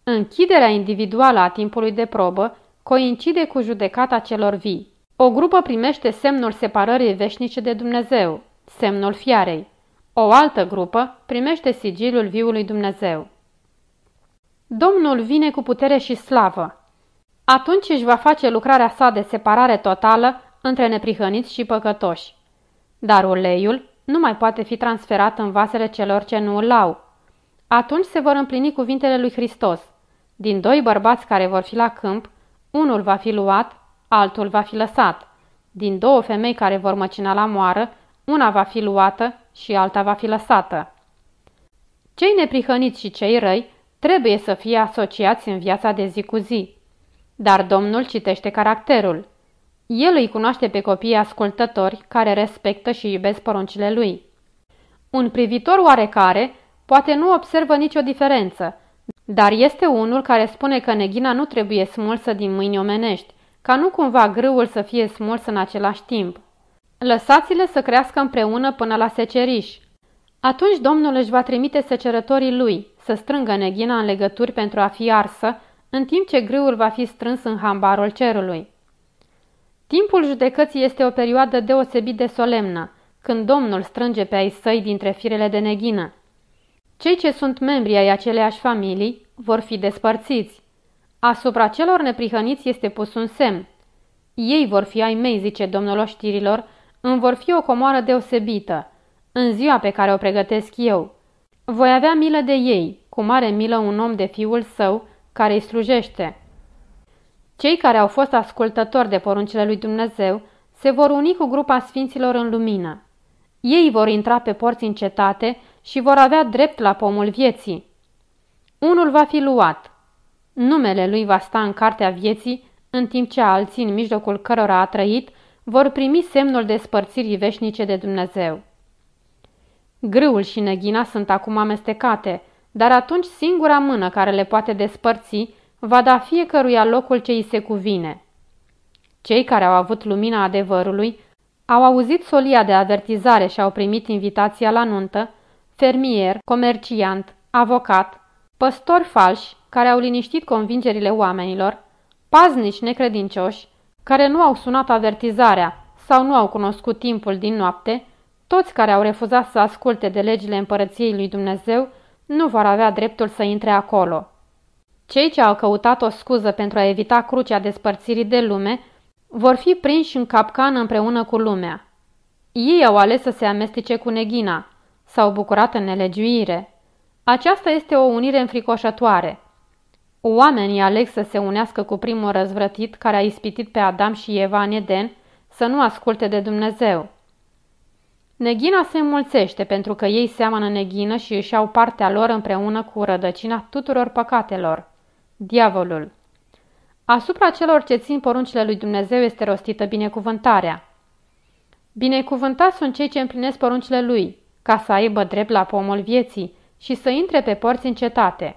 Închiderea individuală a timpului de probă coincide cu judecata celor vii. O grupă primește semnul separării veșnice de Dumnezeu, semnul fiarei. O altă grupă primește sigiliul viului Dumnezeu. Domnul vine cu putere și slavă. Atunci își va face lucrarea sa de separare totală între neprihăniți și păcătoși. Dar uleiul nu mai poate fi transferat în vasele celor ce nu îl au. Atunci se vor împlini cuvintele lui Hristos. Din doi bărbați care vor fi la câmp, unul va fi luat, altul va fi lăsat. Din două femei care vor măcina la moară, una va fi luată, și alta va fi lăsată. Cei neprihăniți și cei răi trebuie să fie asociați în viața de zi cu zi. Dar Domnul citește caracterul. El îi cunoaște pe copiii ascultători care respectă și iubesc poruncile lui. Un privitor oarecare poate nu observă nicio diferență, dar este unul care spune că neghina nu trebuie smulsă din mâini omenești, ca nu cumva grâul să fie smuls în același timp. Lăsați-le să crească împreună până la seceriș. Atunci Domnul își va trimite secerătorii lui să strângă neghina în legături pentru a fi arsă, în timp ce grâul va fi strâns în hambarul cerului. Timpul judecății este o perioadă deosebit de solemnă, când Domnul strânge pe ai săi dintre firele de neghină. Cei ce sunt membri ai aceleiași familii vor fi despărțiți. Asupra celor neprihăniți este pus un semn. Ei vor fi ai mei, zice Domnul oștirilor, îmi vor fi o comoară deosebită, în ziua pe care o pregătesc eu. Voi avea milă de ei, cum are milă un om de fiul său care îi slujește. Cei care au fost ascultători de poruncile lui Dumnezeu se vor uni cu grupa sfinților în lumină. Ei vor intra pe porți în cetate și vor avea drept la pomul vieții. Unul va fi luat. Numele lui va sta în cartea vieții, în timp ce alții, în mijlocul cărora a trăit, vor primi semnul despărțirii veșnice de Dumnezeu. Grâul și neghina sunt acum amestecate, dar atunci singura mână care le poate despărți va da fiecăruia locul ce îi se cuvine. Cei care au avut lumina adevărului au auzit solia de avertizare și au primit invitația la nuntă, fermier, comerciant, avocat, păstori falși care au liniștit convingerile oamenilor, paznici necredincioși, care nu au sunat avertizarea sau nu au cunoscut timpul din noapte, toți care au refuzat să asculte de legile împărăției lui Dumnezeu nu vor avea dreptul să intre acolo. Cei ce au căutat o scuză pentru a evita crucea despărțirii de lume vor fi prinși în capcană împreună cu lumea. Ei au ales să se amestece cu neghina, s-au bucurat în nelegiuire. Aceasta este o unire înfricoșătoare. Oamenii aleg să se unească cu primul răzvrătit care a ispitit pe Adam și Eva în Eden să nu asculte de Dumnezeu. Neghina se înmulțește pentru că ei seamănă neghină și își au partea lor împreună cu rădăcina tuturor păcatelor. Diavolul. Asupra celor ce țin poruncile lui Dumnezeu este rostită binecuvântarea. Binecuvântați sunt cei ce împlinesc poruncile lui, ca să aibă drept la pomul vieții și să intre pe porți în cetate.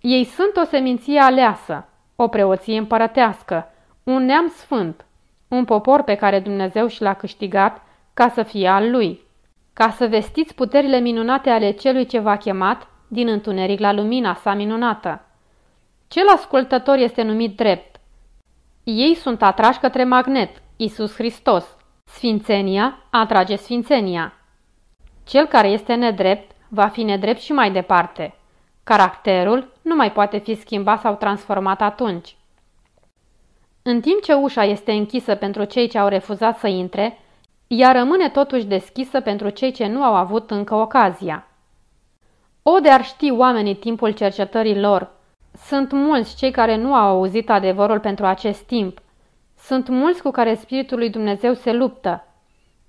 Ei sunt o seminție aleasă, o preoție împărătească, un neam sfânt, un popor pe care Dumnezeu și l-a câștigat ca să fie al lui, ca să vestiți puterile minunate ale celui ce v-a chemat din întuneric la lumina sa minunată. Cel ascultător este numit drept. Ei sunt atrași către magnet, Isus Hristos. Sfințenia atrage sfințenia. Cel care este nedrept va fi nedrept și mai departe. Caracterul nu mai poate fi schimbat sau transformat atunci. În timp ce ușa este închisă pentru cei ce au refuzat să intre, ea rămâne totuși deschisă pentru cei ce nu au avut încă ocazia. O de ar ști oamenii timpul cercetării lor. Sunt mulți cei care nu au auzit adevărul pentru acest timp. Sunt mulți cu care Spiritul lui Dumnezeu se luptă.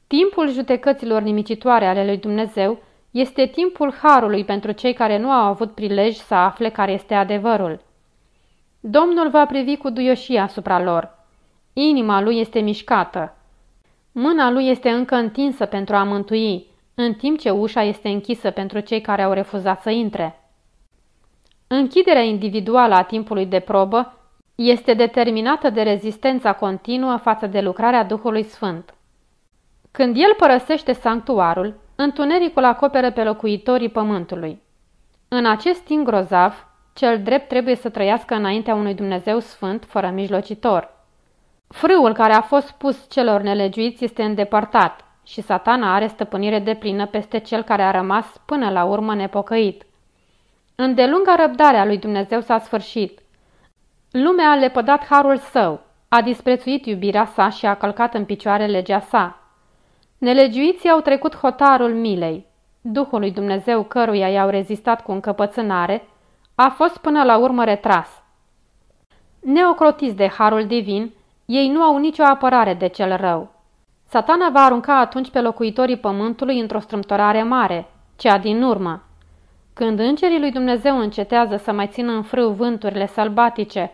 Timpul judecăților nimicitoare ale lui Dumnezeu este timpul harului pentru cei care nu au avut prilej să afle care este adevărul. Domnul va privi cu duioșie asupra lor. Inima lui este mișcată. Mâna lui este încă întinsă pentru a mântui, în timp ce ușa este închisă pentru cei care au refuzat să intre. Închiderea individuală a timpului de probă este determinată de rezistența continuă față de lucrarea Duhului Sfânt. Când el părăsește sanctuarul, întunericul acoperă pe locuitorii pământului. În acest timp grozav, cel drept trebuie să trăiască înaintea unui Dumnezeu sfânt, fără mijlocitor. Frâul care a fost pus celor nelegiuiți este îndepărtat și satana are stăpânire de plină peste cel care a rămas până la urmă nepocăit. Îndelunga răbdarea lui Dumnezeu s-a sfârșit. Lumea a lepădat harul său, a disprețuit iubirea sa și a călcat în picioare legea sa. Nelegiuiții au trecut hotarul milei. Duhul lui Dumnezeu căruia i-au rezistat cu încăpățânare a fost până la urmă retras. Neocrotiți de harul divin, ei nu au nicio apărare de cel rău. Satana va arunca atunci pe locuitorii pământului într-o strâmtorare mare, cea din urmă. Când îngerii lui Dumnezeu încetează să mai țină în frâu vânturile sălbatice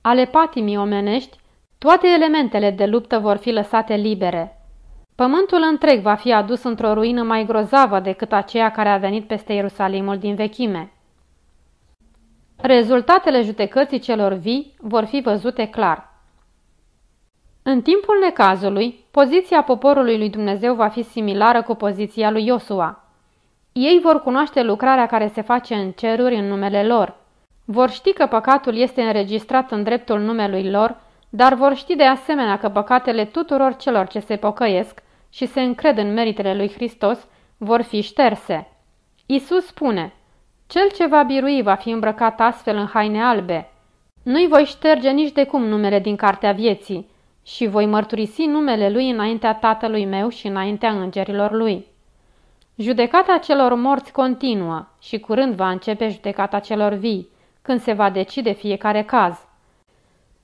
ale patimii omenești, toate elementele de luptă vor fi lăsate libere. Pământul întreg va fi adus într-o ruină mai grozavă decât aceea care a venit peste Ierusalimul din vechime. Rezultatele judecății celor vii vor fi văzute clar. În timpul necazului, poziția poporului lui Dumnezeu va fi similară cu poziția lui Iosua. Ei vor cunoaște lucrarea care se face în ceruri în numele lor. Vor ști că păcatul este înregistrat în dreptul numelui lor, dar vor ști de asemenea că păcatele tuturor celor ce se pocăiesc și se încred în meritele lui Hristos vor fi șterse. Isus spune, cel ce va birui va fi îmbrăcat astfel în haine albe. Nu-i voi șterge nici de cum numele din cartea vieții și voi mărturisi numele lui înaintea tatălui meu și înaintea îngerilor lui. Judecata celor morți continuă și curând va începe judecata celor vii, când se va decide fiecare caz.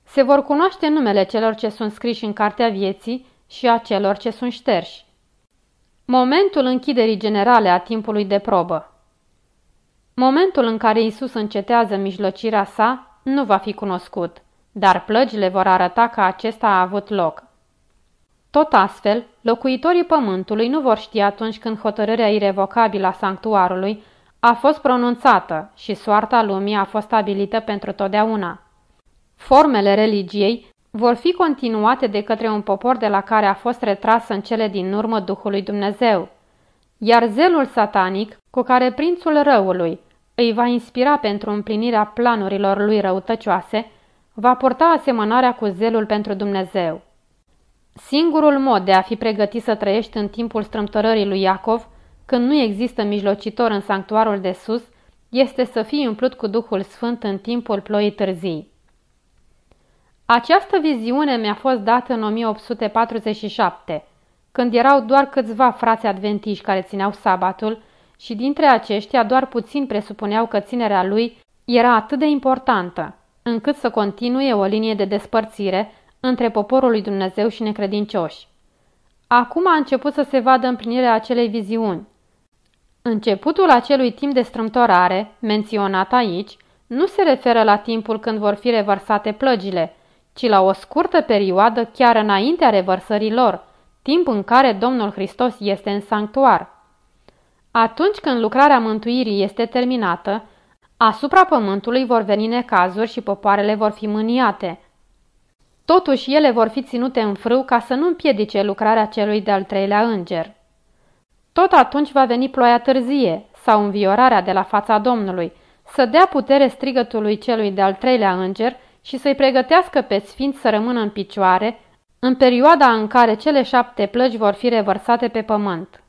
Se vor cunoaște numele celor ce sunt scriși în cartea vieții și a celor ce sunt șterși. Momentul închiderii generale a timpului de probă Momentul în care Isus încetează mijlocirea sa nu va fi cunoscut, dar plăgile vor arăta că acesta a avut loc. Tot astfel, locuitorii pământului nu vor ști atunci când hotărârea irrevocabilă a sanctuarului a fost pronunțată și soarta lumii a fost stabilită pentru totdeauna. Formele religiei vor fi continuate de către un popor de la care a fost retras în cele din urmă Duhului Dumnezeu, iar zelul satanic cu care prințul răului îi va inspira pentru împlinirea planurilor lui răutăcioase, va porta asemănarea cu zelul pentru Dumnezeu. Singurul mod de a fi pregătit să trăiești în timpul strâmtorării lui Iacov, când nu există mijlocitor în sanctuarul de sus, este să fii umplut cu Duhul Sfânt în timpul ploii târzii. Această viziune mi-a fost dată în 1847, când erau doar câțiva frați adventiști care țineau sabatul și dintre aceștia doar puțin presupuneau că ținerea lui era atât de importantă, încât să continue o linie de despărțire între poporul lui Dumnezeu și necredincioși. Acum a început să se vadă împlinirea acelei viziuni. Începutul acelui timp de strâmtorare, menționat aici, nu se referă la timpul când vor fi revărsate plăgile, ci la o scurtă perioadă chiar înaintea revărsării lor, timp în care Domnul Hristos este în sanctuar. Atunci când lucrarea mântuirii este terminată, asupra pământului vor veni necazuri și popoarele vor fi mâniate. Totuși ele vor fi ținute în frâu ca să nu împiedice lucrarea celui de-al treilea înger. Tot atunci va veni ploaia târzie sau înviorarea de la fața Domnului, să dea putere strigătului celui de-al treilea înger și să-i pregătească pe sfinți să rămână în picioare în perioada în care cele șapte plăci vor fi revărsate pe pământ.